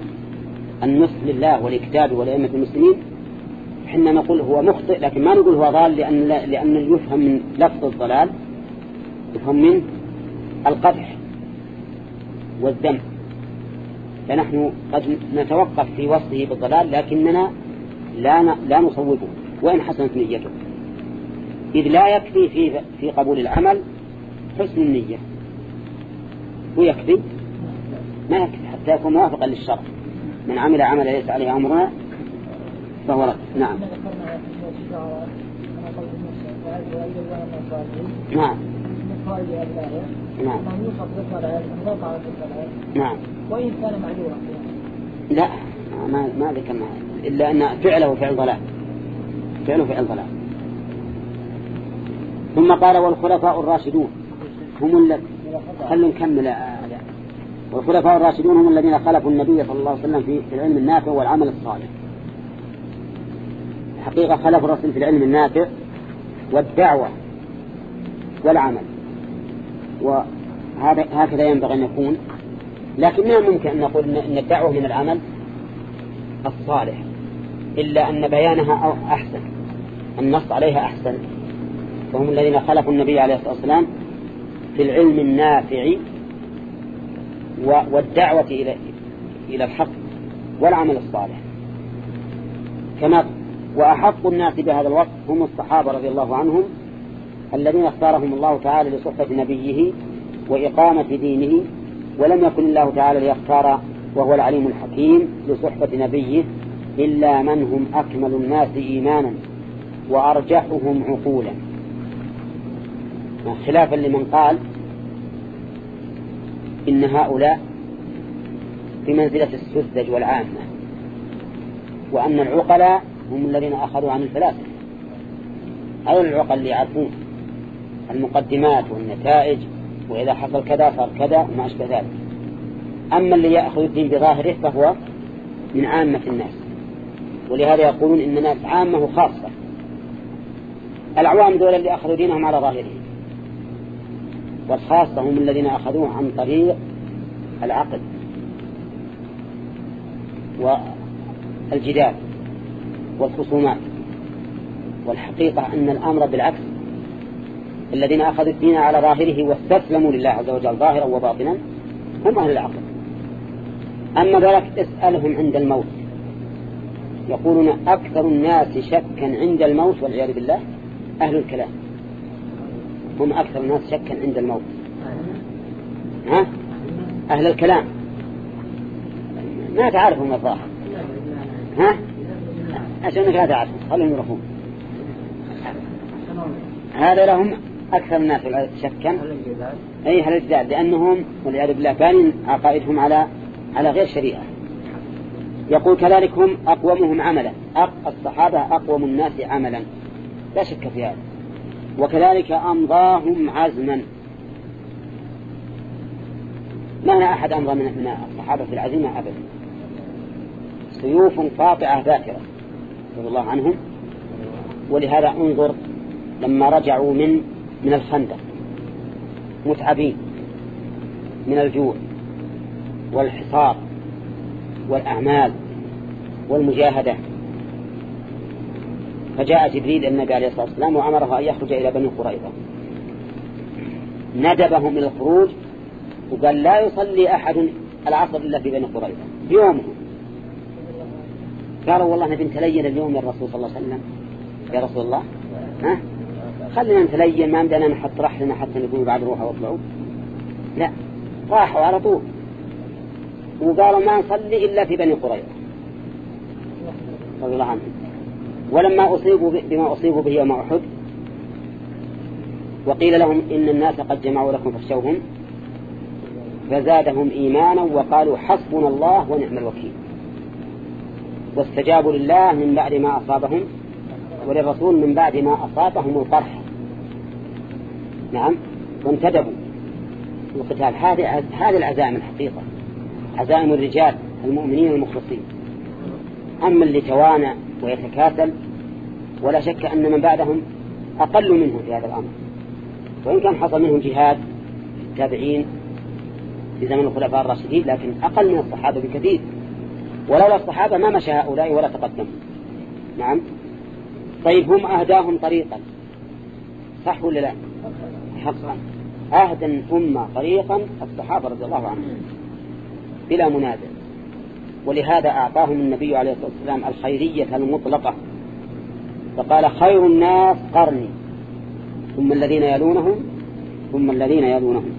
S1: النصح لله والكتاب ولأئمة المسلمين حنا نقول هو مخطئ لكن ما نقول هو ضال لأن, لأن يفهم من لفظ الضلال يفهم من القدح والذنب فنحن قد نتوقف في وصفه بالضلال لكننا لا لا نصوبه وإن حسنت نيته. إذ لا يكفي في في قبول العمل حسن النية. ويكفي؟ ما يكفي حتى يكون موافقا للشرع. من عمل عملا ليس عليه أمرنا فهو رد. نعم. نعم. نعم. نعم.
S4: وإن كان معذورا
S1: لا ما ما ذكرنا. إلا أن فعله فعل ضلال. فعله فعل ضلال. ثم قال والخلفاء الراشدون هم الذين خلوا نكمل والخلفاء الراشدون هم الذين خلفوا النبي صلى الله عليه وسلم في العلم النافع والعمل الصالح. حقيقة خلف الرسول في العلم النافع والدعوة والعمل. وهذا هكذا ينبغي أن يكون لكن ما ممكن أن نقول أن الدعوة من العمل الصالح إلا أن بيانها أحسن النص عليها أحسن. وهم الذين خلفوا النبي عليه الصلاة والسلام في العلم النافع والدعوة إلى إلى الحق والعمل الصالح. كما وأحق الناس بهذا الوصف هم الصحابة رضي الله عنهم الذين اختارهم الله تعالى لصحبة نبيه وإقامة دينه ولم يكن الله تعالى ليختار وهو العليم الحكيم لصحبة نبيه إلا من هم أكمل الناس إيمانا وأرجحهم عقولا. خلافا لمن قال إن هؤلاء بمنزلة السذج والعامة وأن العقلاء هم الذين أخذوا عن الفلاسفة. أو العقل يعرفون. المقدمات والنتائج وإذا حصل كذا صار كذا وما أشبه ذلك. أما اللي يأخذ الدين بظاهره فهو من عامة الناس. ولهذا يقولون إن الناس عامة وخاصة. العوام دول اللي أخذوا دينهم على ظاهرهم. والخاصة هم الذين أخذوه عن طريق العقل والجدال والخصومات. والحقيقة أن الأمر بالعكس الذين أخذوا الدين على ظاهره واستسلموا لله عز وجل ظاهرا وباطنا هم أهل العقل. أما ذلك اسألهم عند الموت يقولون أكثر الناس شكا عند الموت والعياذ بالله أهل الكلام. هم أكثر الناس شكا عند الموت. ها؟ أهل الكلام. ما تعرفهم الظاهر. ها؟ عشان إنك لا تعرفهم خلهم يروحون هذا لهم أكثر الناس شكا. أي هل الجدال؟ لأنهم والعياذ بالله بانين عقائدهم على على غير شريعة. يقول كذلك هم أقومهم عملا. الصحابة أقوم الناس عملا. لا شك في هذا. وكذلك أمضاهم عزما. ما هنا أحد أمضى من الصحابة في العزيمة أبدا. سيوف قاطعة ذاكرة رضي الله عنهم. ولهذا انظر لما رجعوا من من الخندق متعبين من الجوع والحصار والأعمال والمجاهدة. فجاء جبريل النبي عليه الصلاة والسلام وأمره أن يخرج إلى بني قريظة. ندبهم إلى الخروج وقال لا يصلي أحد العصر إلا في بني قريظة يومهم قالوا والله نبي نتلين اليوم يا الرسول صلى الله عليه وسلم. يا رسول الله؟ ها؟ خلينا نتلين ما عندنا نحط رحلنا حتى نقول بعد روحوا واطلعوا. لا راحوا على طول. وقالوا ما نصلي إلا في بني قريظة. رضي الله عنهم. ولما أصيبوا بما أصيبوا به يوم أحد وقيل لهم إن الناس قد جمعوا لكم فاخشوهم فزادهم إيمانا وقالوا حسبنا الله ونعم الوكيل. واستجابوا لله من بعد ما أصابهم. وللرسول من بعد ما أصابهم القرح. نعم وانتدبوا. القتال هذه هذه العزائم الحقيقة. عزائم الرجال المؤمنين المخلصين. أما اللي توانى ويتكاسل ولا شك أن من بعدهم أقل منهم في هذا الأمر. وإن كان حصل منهم جهاد التابعين في زمن الخلفاء الراشدين لكن أقل من الصحابة بكثير. ولولا الصحابة ما مشى هؤلاء ولا تقدم نعم. طيب هم أهداهم طريقا. صح ولا لا؟ حقا. أهدى الأمة طريقا الصحابة رضي الله عنهم. بلا منازع. ولهذا أعطاهم النبي عليه الصلاة والسلام الخيرية المطلقة. فقال خير الناس قرني. ثم الذين يلونهم ثم الذين يلونهم.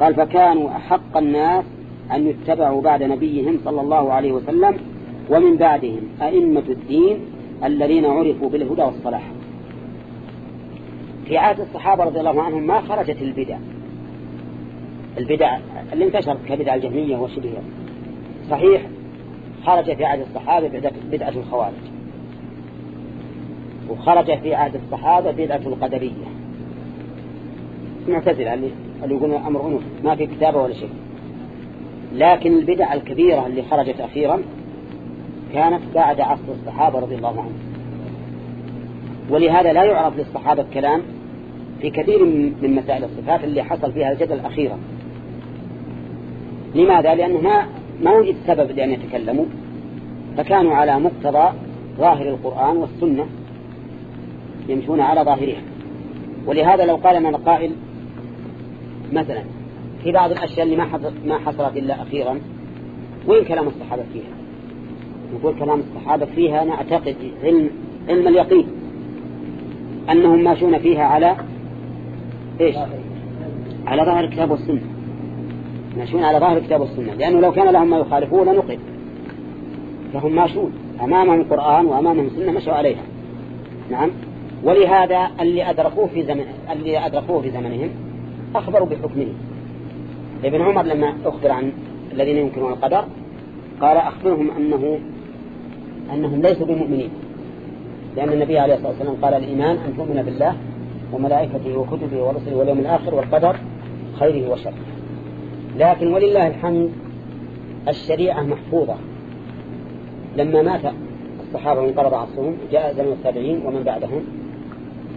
S1: قال فكانوا أحق الناس أن يتبعوا بعد نبيهم صلى الله عليه وسلم ومن بعدهم. أئمة الدين الذين عرفوا بالهدى والصلاح. في عهد الصحابة رضي الله عنهم ما خرجت البدع. البدع اللي انتشرت كبدع الجهمية وشبهها صحيح خرج في عهد الصحابة بدعة الخوارج. وخرج في عهد الصحابة بدعة القدرية. معتزلة اللي يقولون أمر أنوف ما في كتابة ولا شيء. لكن البدع الكبيرة اللي خرجت أخيرا كانت بعد عصر الصحابة رضي الله عنهم. ولهذا لا يعرف للصحابة كلام في كثير من مسائل الصفات اللي حصل فيها الجدل أخيرا لماذا؟ لأنه ما ما وجد سبب لأن يتكلموا. فكانوا على مقتضى ظاهر القرآن والسنة يمشون على ظاهرها. ولهذا لو قال من قائل مثلا في بعض الأشياء اللي ما ما حصلت إلا أخيرا وين كلام الصحابة فيها؟ نقول كلام الصحابة فيها نعتقد علم, علم اليقين. أنهم ماشون فيها على إيش؟ على ظاهر الكتاب والسنة. ماشون على ظاهر الكتاب والسنة. لأنه لو كان لهم ما يخالفون لنقل. فهم ماشون. أمامهم القرآن وأمامهم السنة مشوا عليها. نعم. ولهذا اللي أدركوه في زمن اللي أدركوه في زمنهم أخبروا بحكمه. ابن عمر لما أخبر عن الذين ينكرون القدر قال أخبرهم أنه أنهم ليسوا بمؤمنين لأن النبي عليه الصلاة والسلام قال الإيمان أن تؤمن بالله وملائكته وكتبه ورسله واليوم الآخر والقدر خيره وشره. لكن ولله الحمد الشريعة محفوظة. لما مات الصحابة من قرض عصرهم جاء زمن التابعين ومن بعدهم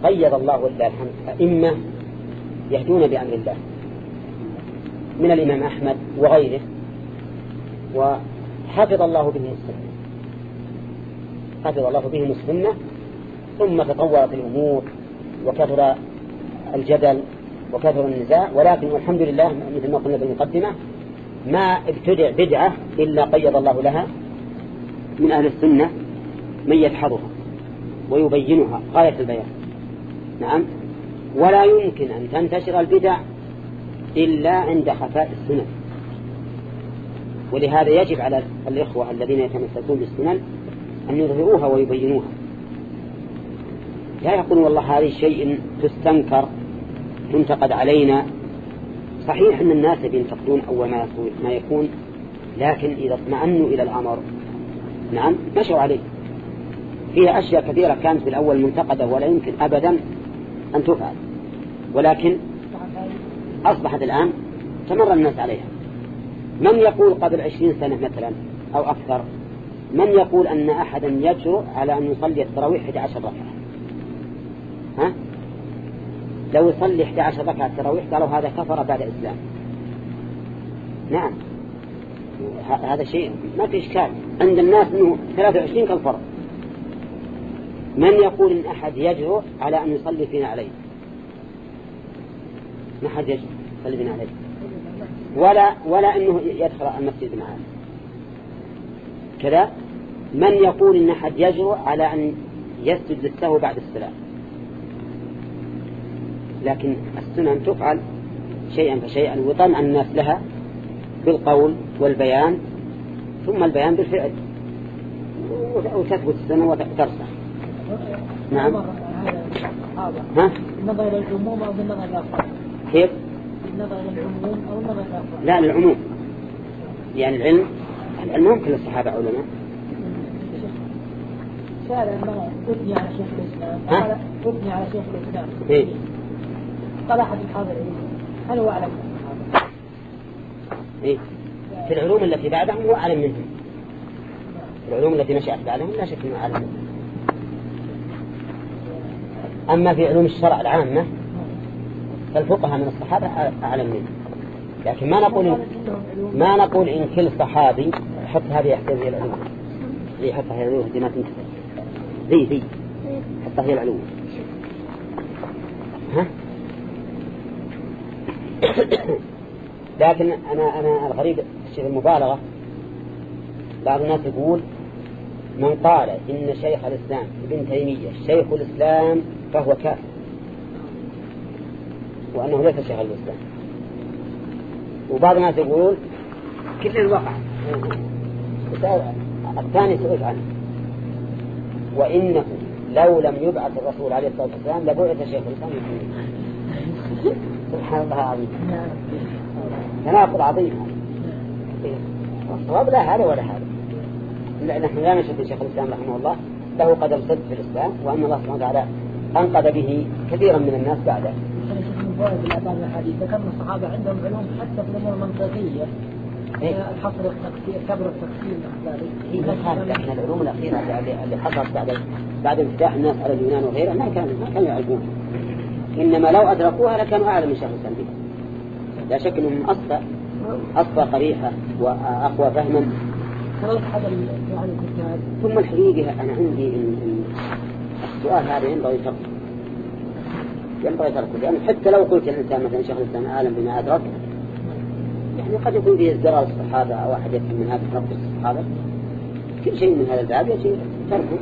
S1: قيض الله ولله الحمد أئمة يهدون بأمر الله. من الإمام أحمد وغيره وحفظ الله بهم السنة. حفظ الله بهم السنة ثم تطورت الأمور وكثر الجدل وكثر النزاع ولكن والحمد لله مثل ما قلنا بالمقدمة ما ابتدع بدعة إلا قيض الله لها من أهل السنة من يدحضها ويبينها غاية البيان. نعم. ولا يمكن أن تنتشر البدع إلا عند خفاء السنن. ولهذا يجب على الإخوة الذين يتمسكون بالسنن أن يظهروها ويبينوها. لا يقولون والله هذه شيء تستنكر تنتقد علينا. صحيح أن الناس ينتقدون أول ما يكون لكن إذا اطمأنوا إلى الأمر نعم مشوا عليه. فيها أشياء كثيرة كانت في الأول منتقدة ولا يمكن أبدا أن تفعل. ولكن أصبحت الآن تمر الناس عليها. من يقول قبل عشرين سنة مثلا أو أكثر من يقول أن أحدا يجرؤ على أن يصلي التراويح 11 ركعة؟ ها؟ لو يصلي 11 ركعة التراويح قالوا هذا كفر بعد الإسلام. نعم. هذا شيء ما في إشكال. عند الناس أنه 23 كالفرض. من يقول إن أحد يجرؤ على أن يصلي فينا عليه؟ ما حد يجرؤ يصلي فينا عليه. ولا ولا أنه يدخل المسجد معنا كذا؟ من يقول إن أحد يجرؤ على أن يسجد للسهو بعد السلام؟ لكن السنن تفعل شيئا فشيئا وطمع الناس لها بالقول والبيان ثم البيان بالفعل. وتثبت السنة وترسخ. نعم. ها؟
S5: النظر إلى العموم أو النظر إلى الأفراد
S1: كيف؟
S5: النظر إلى العموم أو النظر إلى الأفراد
S1: لا للعموم. يعني العلم العلم هم كل الصحابة علماء
S4: سأل ما أثني على شيخ الإسلام. أثني على شيخ الإسلام.
S1: إيه.
S4: قال أحد الحاضرين هل هو أعلم؟
S1: إيه؟ في العلوم التي بعدهم هو أعلم منهم. العلوم التي نشأت بعدهم لا شك أنه أعلم منهم. أما في علوم الشرع العامة فالفقهاء من الصحابة أعلم منهم. لكن ما نقول ما نقول إن كل صحابي حط هذه يحتاج إلى العلوم. ذي حطها هي العلوم دي ما تنكسر ذي ذي حطها هي العلوم ها؟ لكن أنا أنا الغريب الشيء المبالغة. بعض الناس يقول من قال إن شيخ الإسلام ابن تيمية شيخ الإسلام فهو كافر. وأنه ليس شيخ الإسلام. وبعض الناس يقولون كل الوقع الثاني سئل عنه. وإنه لو لم يبعث الرسول عليه الصلاة والسلام لبعث شيخ الإسلام سبحان الله العظيم. تناقض عظيم. الصواب لا هذا ولا هذا. نحن لا نشهد شيخ الإسلام رحمه الله له قدم صدق في الإسلام وأن الله سبحانه وتعالى أنقذ به كثيرا من الناس بعده.
S4: ذكرنا الصحابة عندهم علوم حتى في الأمور المنطقية؟ الحصر التقسيم كبر التقسيم
S1: هي بس هذا إحنا العلوم الأخيرة اللي اللي حصلت بعد بعد انفتاح الناس على اليونان وغيرها ما كانوا ما كانوا يعرفون. إنما لو أدركوها لكانوا أعلم من شيخ الإسلام بها لا شك أنهم أصفى أصفى قريحة وأقوى فهما.
S4: يعني
S1: ثم الحقيقة أنا عندي إن إن السؤال هذا ينبغي تركه ينبغي تركه. لأن حتى لو قلت الإنسان مثلا شيخ الإسلام أعلم بما أدرك يعني قد يكون فيه ازدراء الصحابة أو أحد يفهم من هذا تنقص الصحابة كل شيء من هذا الباب يجب تركه.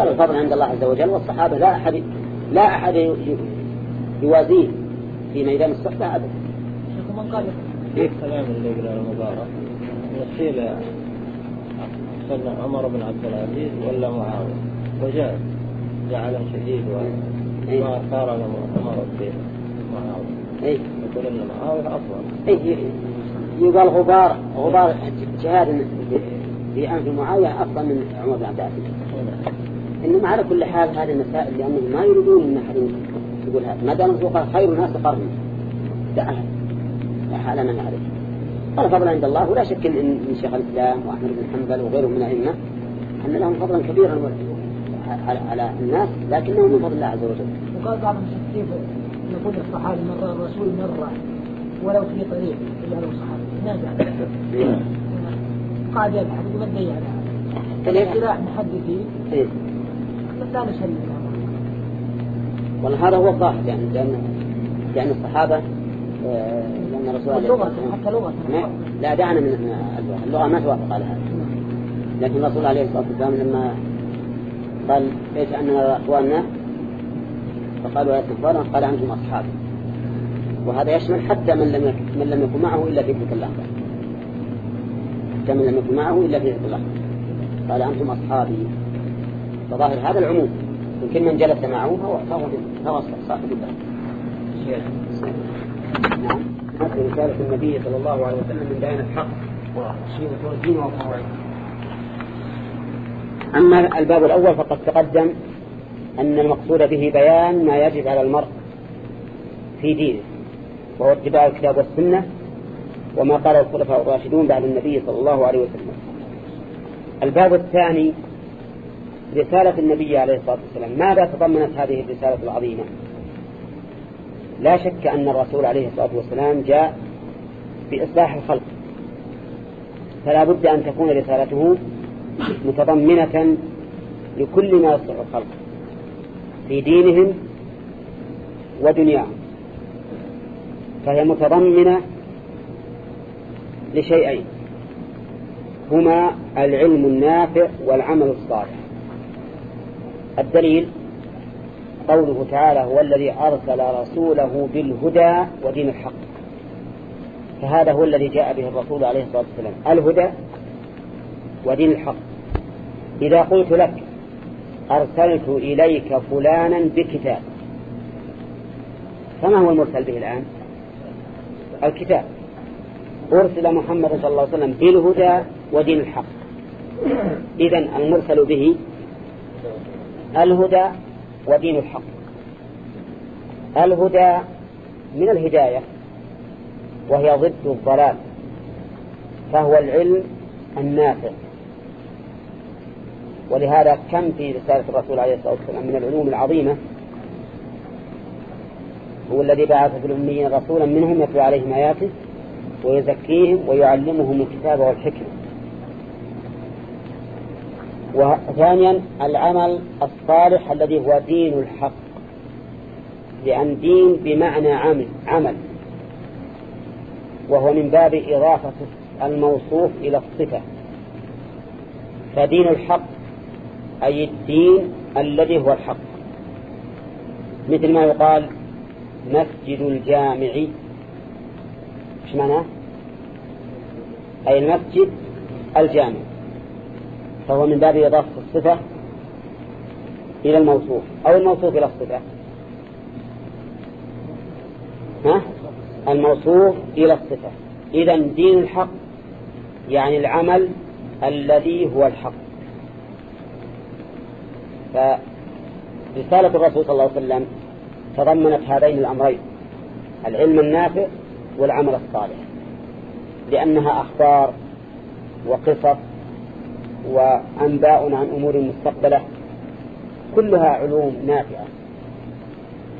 S1: قال الفضل عند الله عز وجل والصحابة لا أحد لا أحد يوازيه في ميدان الصحبة أبدا.
S4: شيخ من قال؟
S2: كلام اللي يقرأ المبارك يصير صلى عمر بن عبد العزيز ولا معاوية؟ وجاء. جعله شديد
S1: إيه.
S2: وما قارن عمر بن معاوية.
S1: إيه
S2: يقول ان معاوية أفضل.
S1: إيه يقال غبار غبار جهاد في أنف معاوية أفضل من عمر بن عبد العزيز إنما على كل حال هذه المسائل لأنهم ما يريدون أن أحد يقول هذا. ما دام قال خير الناس قرني دعها لا حال من عليه. قال فضلا عند الله ولا شك ان إن شيخ الإسلام وأحمد بن حنبل وغيرهم من الأئمة أن لهم فضلا كبيرا على, على الناس لكنه من فضل الله عز وجل.
S4: وقال بعض المشركين يقول الصحابي مرة الرسول مرة ولو في طريق يجعله صحابي. نافع قاعد يبحث وما تضيع على
S1: فليس-
S4: اصطلاح محدثين
S1: إيه.
S4: بس لا نسلم
S1: والله هذا هو الظاهر يعني لأن لأن الصحابة آه، لأن الرسول
S4: اللغة. حتى لغة
S1: لا دعنا من اللغة. اللغة ما توافق على هذا. لكن الرسول عليه الصلاة والسلام لما قال ليس أننا أخواننا فقالوا يا اخواننا قال أنتم أصحابي. وهذا يشمل حتى من لم من لم يكن معه إلا في تلك اللحظه حتى من لم يكن معه إلا في تلك اللحظه قال أنتم أصحابي. فظاهر هذا العموم. يمكن من جلس معه فهو فهو صاحب الله نعم. هذه رسالة النبي صلى الله عليه وسلم من بيان الحق. وشيء الدين وفوائده أما الباب الأول فقد تقدم أن المقصود به بيان ما يجب على المرء في دينه وهو اتباع الكتاب والسنة وما قاله الخلفاء الراشدون بعد النبي صلى الله عليه وسلم. الباب الثاني رسالة النبي عليه الصلاة والسلام. ماذا تضمنت هذه الرسالة العظيمة؟ لا شك أن الرسول عليه الصلاة والسلام جاء بإصلاح الخلق. فلا بد أن تكون رسالته متضمنة لكل ما يصلح الخلق. في دينهم ودنياهم. فهي متضمنة لشيئين. هما العلم النافع والعمل الصالح. الدليل قوله تعالى هو الذي أرسل رسوله بالهدى ودين الحق. فهذا هو الذي جاء به الرسول عليه الصلاة والسلام. الهدى ودين الحق. إذا قلت لك أرسلت إليك فلانا بكتاب. فما هو المرسل به الآن؟ الكتاب. أرسل محمد صلى الله عليه وسلم بالهدى ودين الحق. إذا المرسل به الهدى ودين الحق. الهدى من الهداية وهي ضد الضلال فهو العلم النافع. ولهذا كم في رسالة الرسول عليه الصلاة والسلام من العلوم العظيمة هو الذي بعث في الأميين رسولا منهم يتلو عليهم آياته ويزكيهم ويعلمهم الكتاب والحكمة. وثانيا العمل الصالح الذي هو دين الحق. لأن دين بمعنى عمل عمل. وهو من باب إضافة الموصوف إلى الصفة. فدين الحق أي الدين الذي هو الحق. مثل ما يقال مسجد الجامع. إيش معناه أي المسجد الجامع. فهو من باب إضافة الصفة إلى الموصوف أو الموصوف إلى الصفة. ها؟ الموصوف إلى الصفة. إذا دين الحق يعني العمل الذي هو الحق. فرسالة الرسول صلى الله عليه وسلم تضمنت هذين الأمرين العلم النافع والعمل الصالح لأنها أخبار وقصص وأنباء عن أمور مستقبلة كلها علوم نافعة.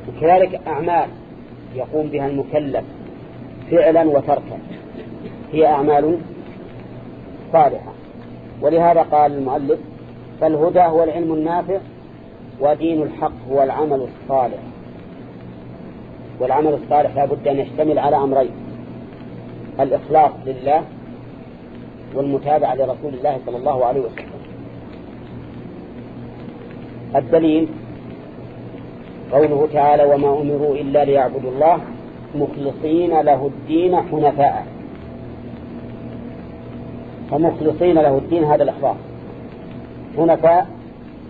S1: وكذلك أعمال يقوم بها المكلف فعلا وتركا هي أعمال صالحة. ولهذا قال المؤلف فالهدى هو العلم النافع ودين الحق هو العمل الصالح. والعمل الصالح لا بد أن يشتمل على أمرين الإخلاص لله والمتابعة لرسول الله صلى الله عليه وسلم. الدليل قوله تعالى وما أمروا إلا ليعبدوا الله مخلصين له الدين حنفاء. فمخلصين له الدين هذا الإخلاص. حنفاء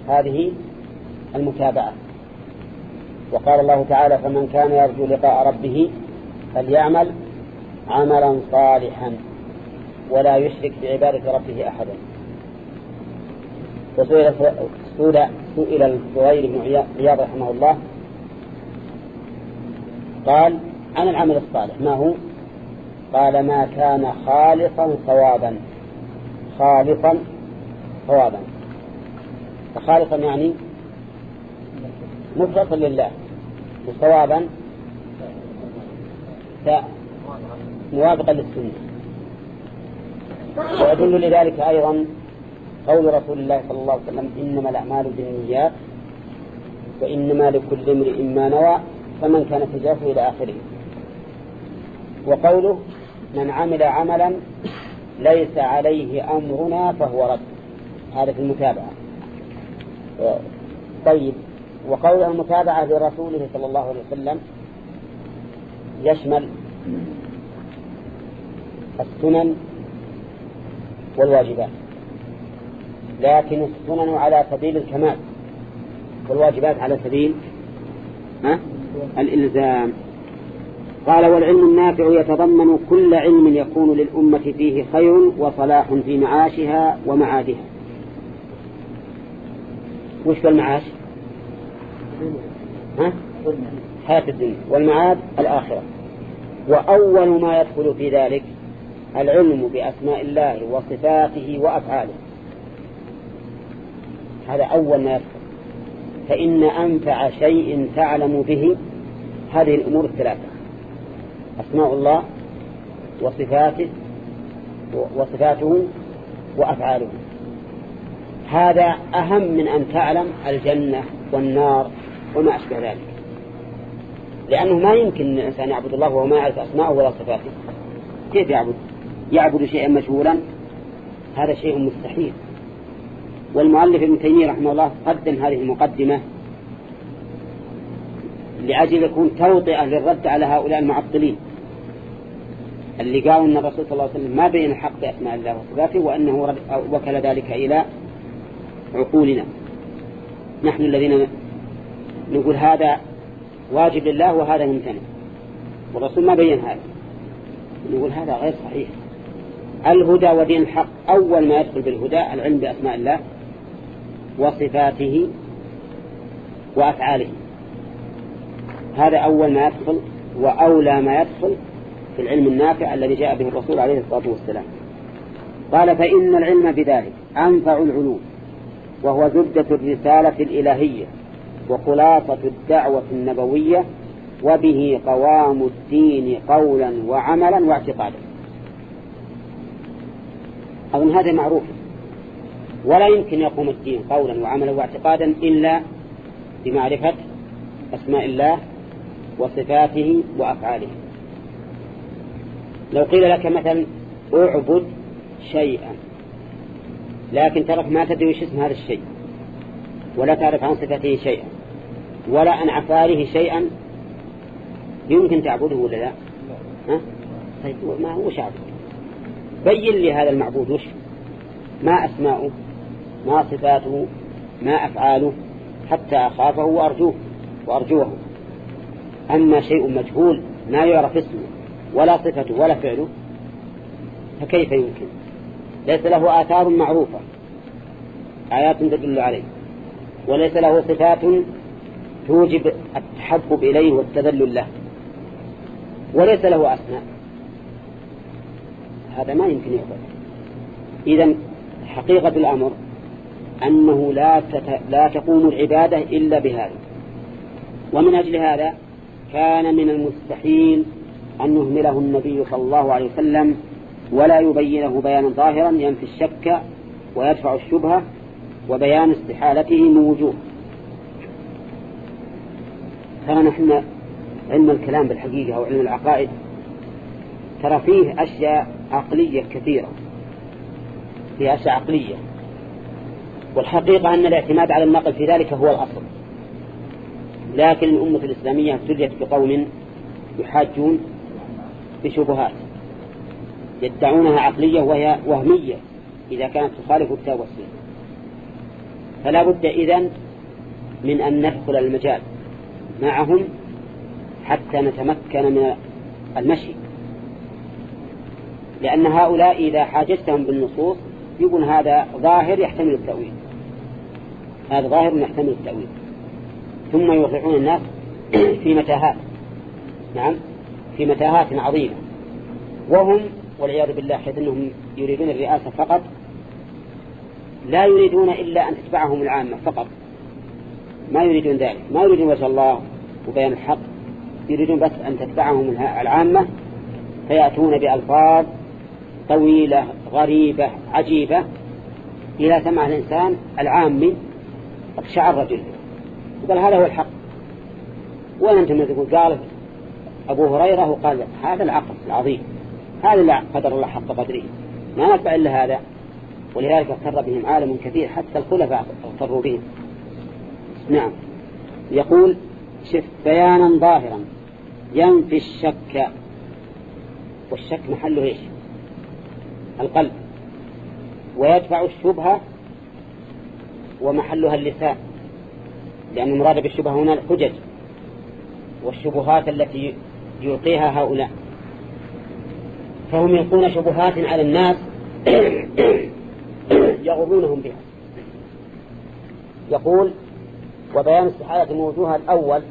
S1: هذه المتابعة. وقال الله تعالى فمن كان يرجو لقاء ربه فليعمل عملا صالحا ولا يشرك بعبادة ربه أحدا. وسئل سئل سئل الزهير بن عياض رحمه الله قال عن العمل الصالح ما هو؟ قال ما كان خالصا صوابا خالصا صوابا فخالصا يعني مخلصا لله وصوابا موافقا للسنة. ويدل لذلك أيضا قول رسول الله صلى الله عليه وسلم إنما الأعمال بالنيات وإنما لكل امرئ ما نوى فمن كانت هجرته إلى آخره. وقوله من عمل عملا ليس عليه أمرنا فهو رد. هذا في المتابعة. طيب. وقول المتابعة لرسوله صلى الله عليه وسلم يشمل السنن والواجبات لكن السنن على سبيل الكمال والواجبات على سبيل ها؟ الإلزام. قال والعلم النافع يتضمن كل علم يكون للأمة فيه خير وصلاح في معاشها ومعادها. وش المعاش؟ ها؟ حياة الدنيا. والمعاد الآخرة. وأول ما يدخل في ذلك العلم بأسماء الله وصفاته وأفعاله. هذا أول ما يدخل. فإن أنفع شيء تعلم به هذه الأمور الثلاثة. أسماء الله وصفاته وصفاته وأفعاله. هذا أهم من أن تعلم الجنة والنار وما أشبه ذلك. لأنه ما يمكن الإنسان يعبد الله وهو ما يعرف أسماءه ولا صفاته. كيف يعبد؟ يعبد شيئا مشهورا؟ هذا شيء مستحيل. والمؤلف ابن تيمية رحمه الله قدم هذه المقدمة لأجل يكون توطئة للرد على هؤلاء المعطلين اللي قالوا أن الرسول صلى الله عليه وسلم ما بين الحق بأسماء الله وصفاته وأنه وكل ذلك إلى عقولنا. نحن الذين نقول هذا واجب لله وهذا ممتنع. والرسول ما بين هذا. نقول هذا غير صحيح. الهدى ودين الحق أول ما يدخل بالهدى العلم بأسماء الله وصفاته وأفعاله. هذا أول ما يدخل وأولى ما يدخل في العلم النافع الذي جاء به الرسول عليه الصلاة والسلام. قال فإن العلم بذلك أنفع العلوم. وهو زبدة الرسالة الإلهية وخلاصة الدعوة النبوية وبه قوام الدين قولا وعملا واعتقادا. أظن هذا معروف. ولا يمكن يقوم الدين قولا وعملا واعتقادا إلا بمعرفة أسماء الله وصفاته وأفعاله. لو قيل لك مثلا اعبد شيئا لكن تعرف ما تدري وش اسم هذا الشيء. ولا تعرف عن صفته شيئا. ولا عن أفعاله شيئا. يمكن تعبده ولا لا؟ ها؟ طيب ما هو عبد بين لي هذا المعبود وش؟ ما أسماؤه ما صفاته ما أفعاله حتى أخافه وأرجوه وأرجوه. أما شيء مجهول ما يعرف اسمه ولا صفته ولا فعله فكيف يمكن؟ ليس له آثار معروفة. آيات تدل عليه. وليس له صفات توجب التحبب إليه والتذلل له. وليس له أسماء. هذا ما يمكن يعبد إذا حقيقة الأمر أنه لا, تت... لا تقوم العبادة إلا بهذا. ومن أجل هذا كان من المستحيل أن يهمله النبي صلى الله عليه وسلم ولا يبينه بيانا ظاهرا ينفي الشك ويدفع الشبهة وبيان استحالته من وجوه. ترى نحن علم الكلام بالحقيقة أو علم العقائد ترى فيه أشياء عقلية كثيرة. فيه أشياء عقلية. والحقيقة أن الاعتماد على النقل في ذلك هو الأصل. لكن الأمة الإسلامية ابتليت بقوم يحاجون بشبهات. يدعونها عقلية وهي وهمية إذا كانت تخالف الكتاب والسنة. فلا بد إذن من أن ندخل المجال معهم حتى نتمكن من المشي. لأن هؤلاء إذا حاججتهم بالنصوص يقول هذا ظاهر يحتمل التأويل. هذا ظاهر يحتمل التأويل. ثم يوقعون الناس في متاهات. نعم في متاهات عظيمة. وهم والعياذ بالله حيث أنهم يريدون الرئاسة فقط لا يريدون إلا أن تتبعهم العامة فقط. ما يريدون ذلك. ما يريدون وجه الله وبيان الحق. يريدون بس أن تتبعهم العامة فيأتون بألفاظ طويلة غريبة عجيبة إلى سمع الإنسان العامي شعر رجل قال هذا هو الحق. وين أنتم تقول قال أبو هريرة وقال هذا العقل العظيم. هذا اللي قدر الله حق قدره. ما نتبع إلا هذا. ولذلك اغتر بهم عالم كثير حتى الخلفاء اغتروا بهم. نعم. يقول شف بيانا ظاهرا. ينفي الشك. والشك محله إيش؟ القلب. ويدفع الشبهة ومحلها اللسان. لأن المراد بالشبهة هنا الحجج. والشبهات التي يلقيها هؤلاء. فهم يلقون شبهات على الناس <coughs> يغرونهم بها. يقول وبيان استحالة موجوها الأول.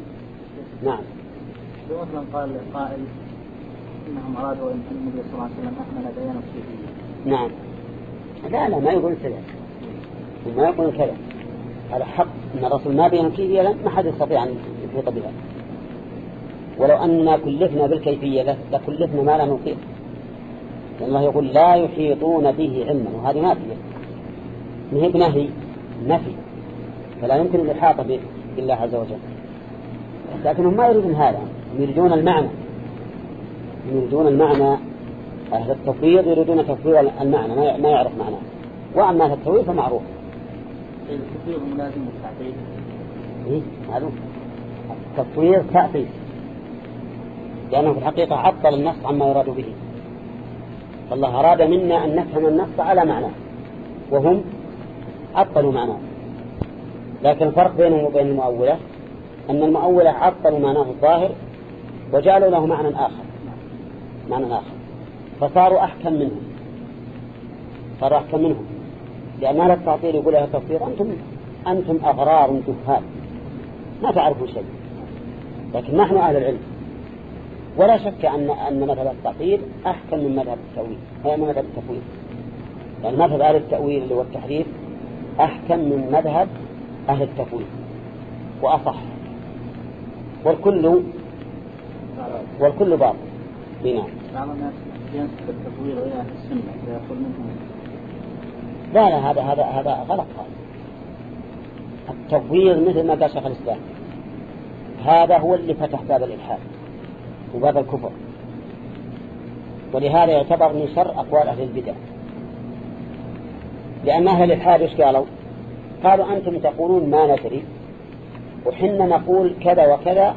S1: نعم.
S5: لو مثلا قال قائل إنهم أرادوا أن النبي صلى الله عليه وسلم أكمل بيان الصوفيه
S1: نعم. لا لا ما يقول كذا. ما يقول كذا. هذا حق أن الرسول ما بين الكيفيه ما حد يستطيع أن يحيط بها. ولو أننا كلفنا بالكيفية لكلفنا ما لا نطيق الله يقول لا يحيطون به علما وهذه نافية ما هي؟ بنهي. نفي. فلا يمكن الإحاطة بالله عز وجل. لكنهم ما يريدون هذا. يريدون المعنى. يريدون المعنى. أهل التفويض يريدون تفويض المعنى ما يعرف معناه. وأما أهل التفويض فمعروف.
S5: التفويض ملازم للتعطيل
S1: إيه؟ معلوم التفويض تأطيل لأنه في الحقيقة عطل النص عما يراد به. فالله أراد منا أن نفهم النص على معناه وهم عطلوا معناه. لكن الفرق بينهم وبين المؤولة أن المؤولة عطلوا معناه الظاهر وجعلوا له معنى آخر. معنى آخر. فصاروا أحكم منهم. صاروا أحكم منهم. لأن أهل التعطيل يقول لها التفسير أنتم أنتم أغرار جهال ما تعرفون شيء. لكن نحن أهل العلم. ولا شك أن أن مذهب التعطيل أحكم من مذهب التأويل. هي من مذهب التفويض. يعني مذهب أهل التأويل اللي هو التحريف أحكم من مذهب أهل التفويض. وأصح. والكل والكل باطل. نعم
S6: بعض الناس ينسب التطوير إلى أهل السنة فيقول منهم.
S1: لا لا هذا هذا هذا غلط. هذا التفويض مثل ما قال شيخ الإسلام. هذا هو اللي فتح باب الإلحاد. وباب الكفر. ولهذا يعتبر من شر أقوال أهل البدع. لأن أهل الإلحاد إيش قالوا؟ قالوا أنتم تقولون ما ندري وحنا نقول كذا وكذا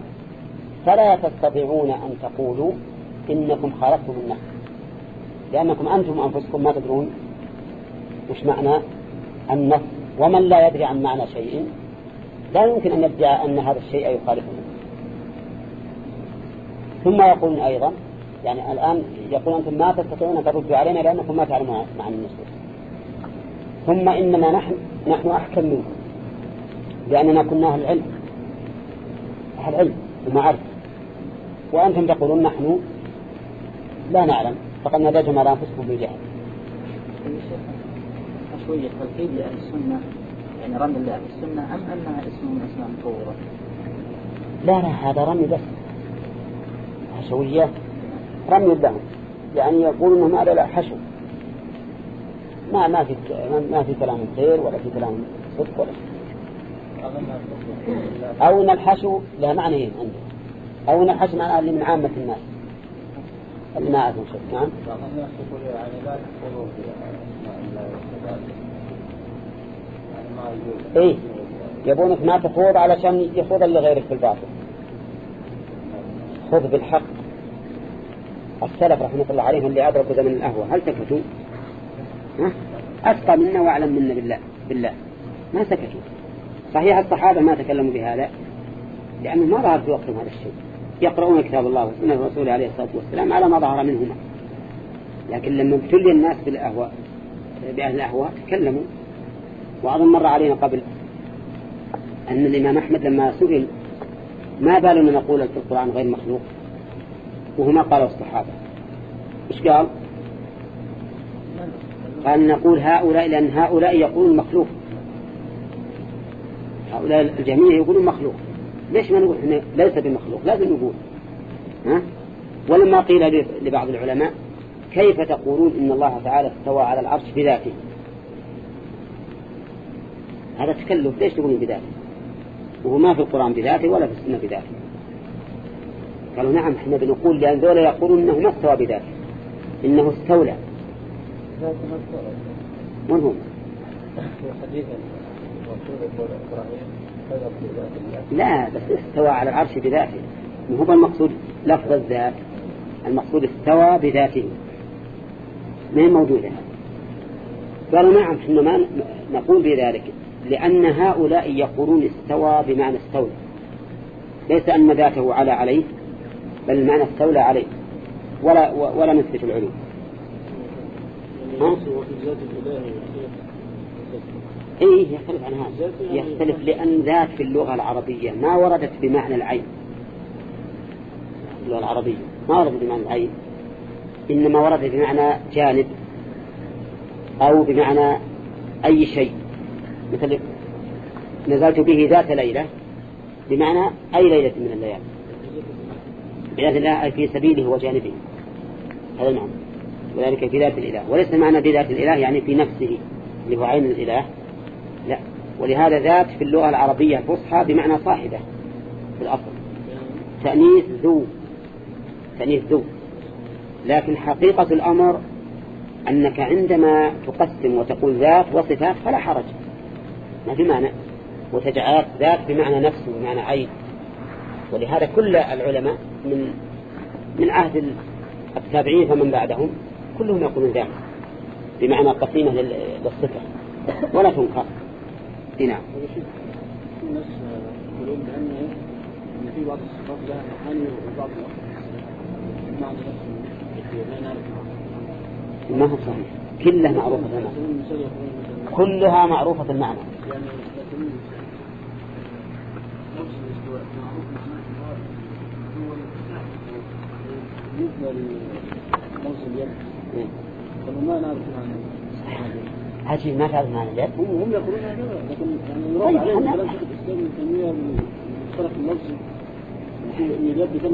S1: فلا تستطيعون أن تقولوا إنكم خالفتم النفس. لأنكم أنتم أنفسكم ما تدرون وش معنى النفس ومن لا يدري عن معنى شيء لا يمكن أن يدعي أن هذا الشيء يخالفه ثم يقولون أيضا يعني الآن يقول أنتم ما تستطيعون أن تردوا علينا لأنكم ما تعلمون معنى النصوص. ثم إننا نحن نحن أحكم منكم لأننا كنا أهل العلم أهل علم ومعرفة وأنتم تقولون نحن لا نعلم فقد نضجهم على أنفسكم بالجهل
S6: شوية تلقيب لأهل السنة يعني رمي لأهل السنة أم أنها اسم من أسماء مطورة؟
S1: لا لا هذا رمي بس. حشوية رمي لهم يعني يقول انهم هذا لا حشو ما ما في ما في كلام خير ولا في كلام صدق ولا أو أن الحشو له معنيين عنده أو أن الحشو معناه من عامة الناس. اللي ما أعرفون شيء نعم. إيه. يبونك ما تخوض علشان يخوض اللي غيرك في الباطل. خذ بالحق. السلف رحمة الله عليهم اللي أدركوا زمن الأهوى هل سكتوا؟ أتقى منا وأعلم منا بالله بالله. ما سكتوا. صحيح الصحابة ما تكلموا بهذا لأنه ما ظهر في وقتهم هذا الشيء. يقرؤون كتاب الله وسنة رسوله عليه الصلاة والسلام على ما ظهر منهما. لكن لما ابتلي الناس بالأهواء بأهل الأهواء تكلموا. وأظن مر علينا قبل أن الإمام أحمد لما سئل ما بالنا نقول في القرآن غير مخلوق؟ وهما قالوا الصحابة. إيش قال؟ قال نقول هؤلاء لأن هؤلاء يقولون مخلوق. هؤلاء الجميع يقولون مخلوق. ليش ما نقول إحنا ليس بمخلوق؟ لازم نقول ها؟ ولما قيل لبعض العلماء كيف تقولون إن الله تعالى استوى على العرش بذاته؟ هذا تكلف. ليش تقولون بذاته؟ وهو ما في القرآن بذاته ولا في السنة بذاته. قالوا نعم إحنا بنقول لأن ذولا يقولون إنه ما استوى بذاته إنه استولى. من هو لا بس استوى على العرش بذاته. ما هو المقصود؟ لفظ الذات. المقصود استوى بذاته. ما هي موجودة؟ قالوا نعم إحنا ما نقول بذلك. لأن هؤلاء يقولون استوى بمعنى استولى. ليس أن ذاته على عليه بل المعنى استولى عليه. ولا ولا نثبت العلوم. ها؟ إيه يختلف عن هذا. يختلف لأن ذات في اللغة العربية ما وردت بمعنى العين. اللغة العربية ما وردت بمعنى العين. إنما وردت بمعنى جانب أو بمعنى أي شيء. مثل نزلت به ذات ليلة بمعنى أي ليلة من الليالي؟ بذات الله في سبيله وجانبه. هذا نعم. وذلك في ذات الإله. وليس معنى بذات الإله يعني في نفسه اللي هو عين الإله. لا. ولهذا ذات في اللغة العربية الفصحى بمعنى صاحبة في الأصل. تأنيث ذو. تأنيث ذو. لكن حقيقة الأمر أنك عندما تقسم وتقول ذات وصفات فلا حرج. ما في معنى وتجعلت ذات بمعنى نفس بمعنى عين. ولهذا كل العلماء من من عهد التابعين فمن بعدهم كلهم يقولون ذلك بمعنى قسيمة للصفة ولا تنكر. نعم. في بعض الصفات لها ما هو صحيح؟ كلها معروفة المعنى. كلها معروفة المعنى.
S6: بالنسبة للفظ اليد ما نعرف معنى
S1: عجيب ما تعرف معنى اليد
S6: هم هم يقولون هكذا لكن يعني يراد
S1: طيب،
S6: عليهم كلام شيخ ابن اليد إذا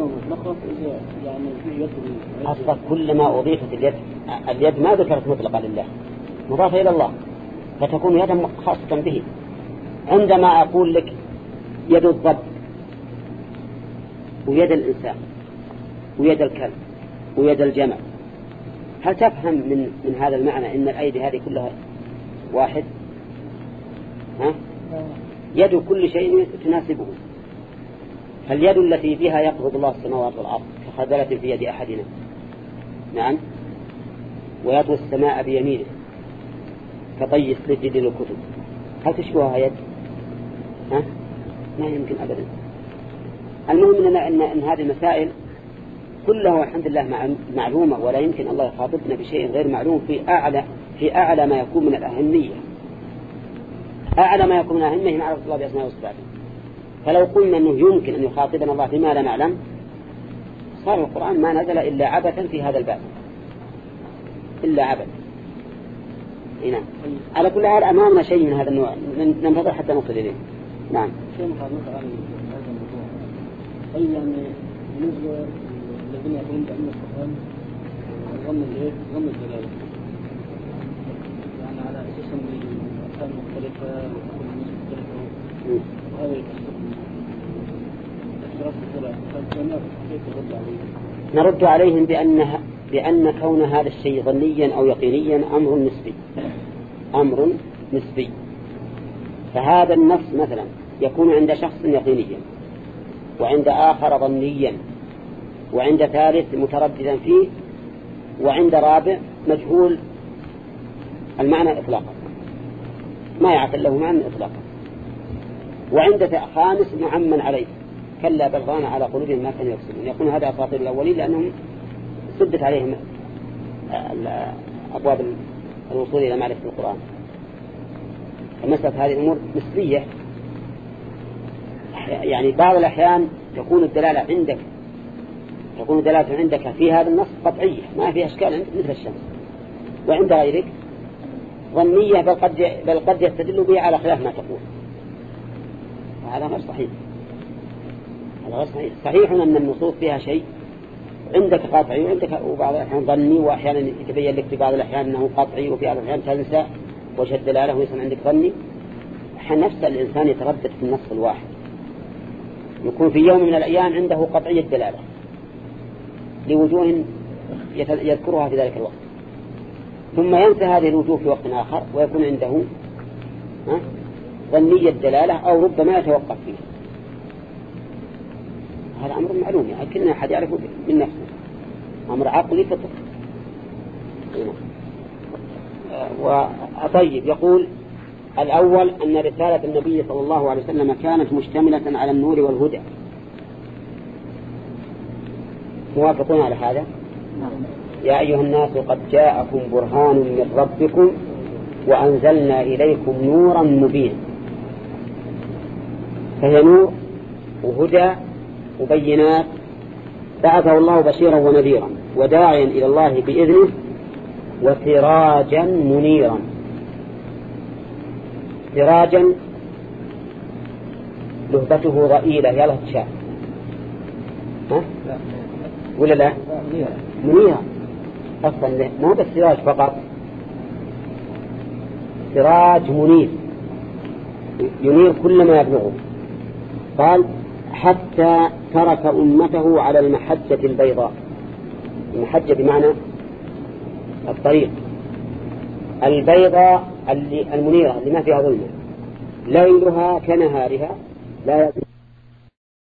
S6: يعني في يد
S1: أصلا كلما أضيفت اليد اليد ما ذكرت مطلقة لله مضافة إلى الله. فتكون يدا خاصة به. عندما أقول لك يد الضب ويد الإنسان ويد الكلب ويد الجمل هل تفهم من من هذا المعنى أن الأيدي هذه كلها واحد؟ ها؟ يد كل شيء تناسبه. فاليد التي بها يقبض الله السماوات والأرض كخذلة في يد أحدنا؟ نعم. ويطوي السماء بيمينه. كطي السجد للكتب هل تشبهها يد ها؟ ما يمكن أبدا. المهم إن, إن, إن هذه المسائل كلها الحمد لله مع- معلومة ولا يمكن الله يخاطبنا بشيء غير معلوم في أعلى في أعلى ما يكون من الأهمية. أعلى ما يكون من الأهمية معرفة الله بأسماء وصفاته. فلو قلنا أنه يمكن أن يخاطبنا الله بما لا نعلم صار القرآن ما نزل إلا عبثا في هذا الباب. إلا عبث نعم. على كل حال أمامنا شيء من هذا النوع. ننتظر حتى نصل إليه. نعم.
S6: شيء عن هذا الموضوع. أي يعني بالنسبة للذين يقولون بأن القرآن ضمن الإيه؟ ضمن الدلالة يعني على أساس أن الأحكام مختلفة وكل مختلفة. وهذا يكسر؟
S1: نرد عليهم بأنها بأن كون هذا الشيء ظنيا أو يقينيا أمر نسبي. أمر نسبي. فهذا النص مثلا يكون عند شخص يقينيا وعند آخر ظنيا وعند ثالث مترددا فيه وعند رابع مجهول. المعنى إطلاقا. ما يعرف له معنى إطلاقا. وعند خامس معمن عليه. كلا بل ران على قلوبهم ما كانوا يكسبون. يقول هذا أساطير الأولين لأنهم سدت عليهم أبواب الوصول إلى معرفة القرآن. فمسألة هذه الأمور نسبية يعني بعض الأحيان تكون الدلالة عندك تكون الدلالة عندك في هذا النص قطعية ما فيها أشكال عندك مثل الشمس. وعند غيرك ظنية بل قد بل قد يستدل به على خلاف ما تقول. وهذا غير صحيح. هذا غير صحيح. صحيح أن النصوص فيها شيء عندك قطعي وعندك وبعض الأحيان ظني وأحيانا يتبين لك في بعض الأحيان أنه قطعي وفي بعض الأحيان تنسى وجه الدلالة ويصير عندك ظني. أحيانا نفس الإنسان يتردد في النص الواحد. يكون في يوم من الأيام عنده قطعية الدلالة لوجوه يذكرها في ذلك الوقت. ثم ينسى هذه الوجوه في وقت آخر ويكون عنده ظنية الدلالة أو ربما يتوقف فيه. هذا أمر معلوم يعني كلنا أحد يعرفه من نفسه. أمر عقلي فطر وطيب يقول الأول أن رسالة النبي صلى الله عليه وسلم كانت مشتملة على النور والهدى. موافقون على هذا؟ يا أيها الناس قد جاءكم برهان من ربكم وأنزلنا إليكم نورا مبينا. فهي نور وهدى وبينات بعثه الله بشيرا ونذيرا وداعيا إلى الله بإذنه وسراجا منيرا. سراجا لهبته ضئيلة يا له تشاء؟ ولا لا؟ منيرا أصلا مو بس سراج فقط. سراج منير. ينير كل ما يبلغه. قال حتى ترك أمته على المحجة البيضاء. المحجة بمعنى الطريق. البيضاء المنيرة اللي ما فيها ظلمة. ليلها كنهارها لا يزيد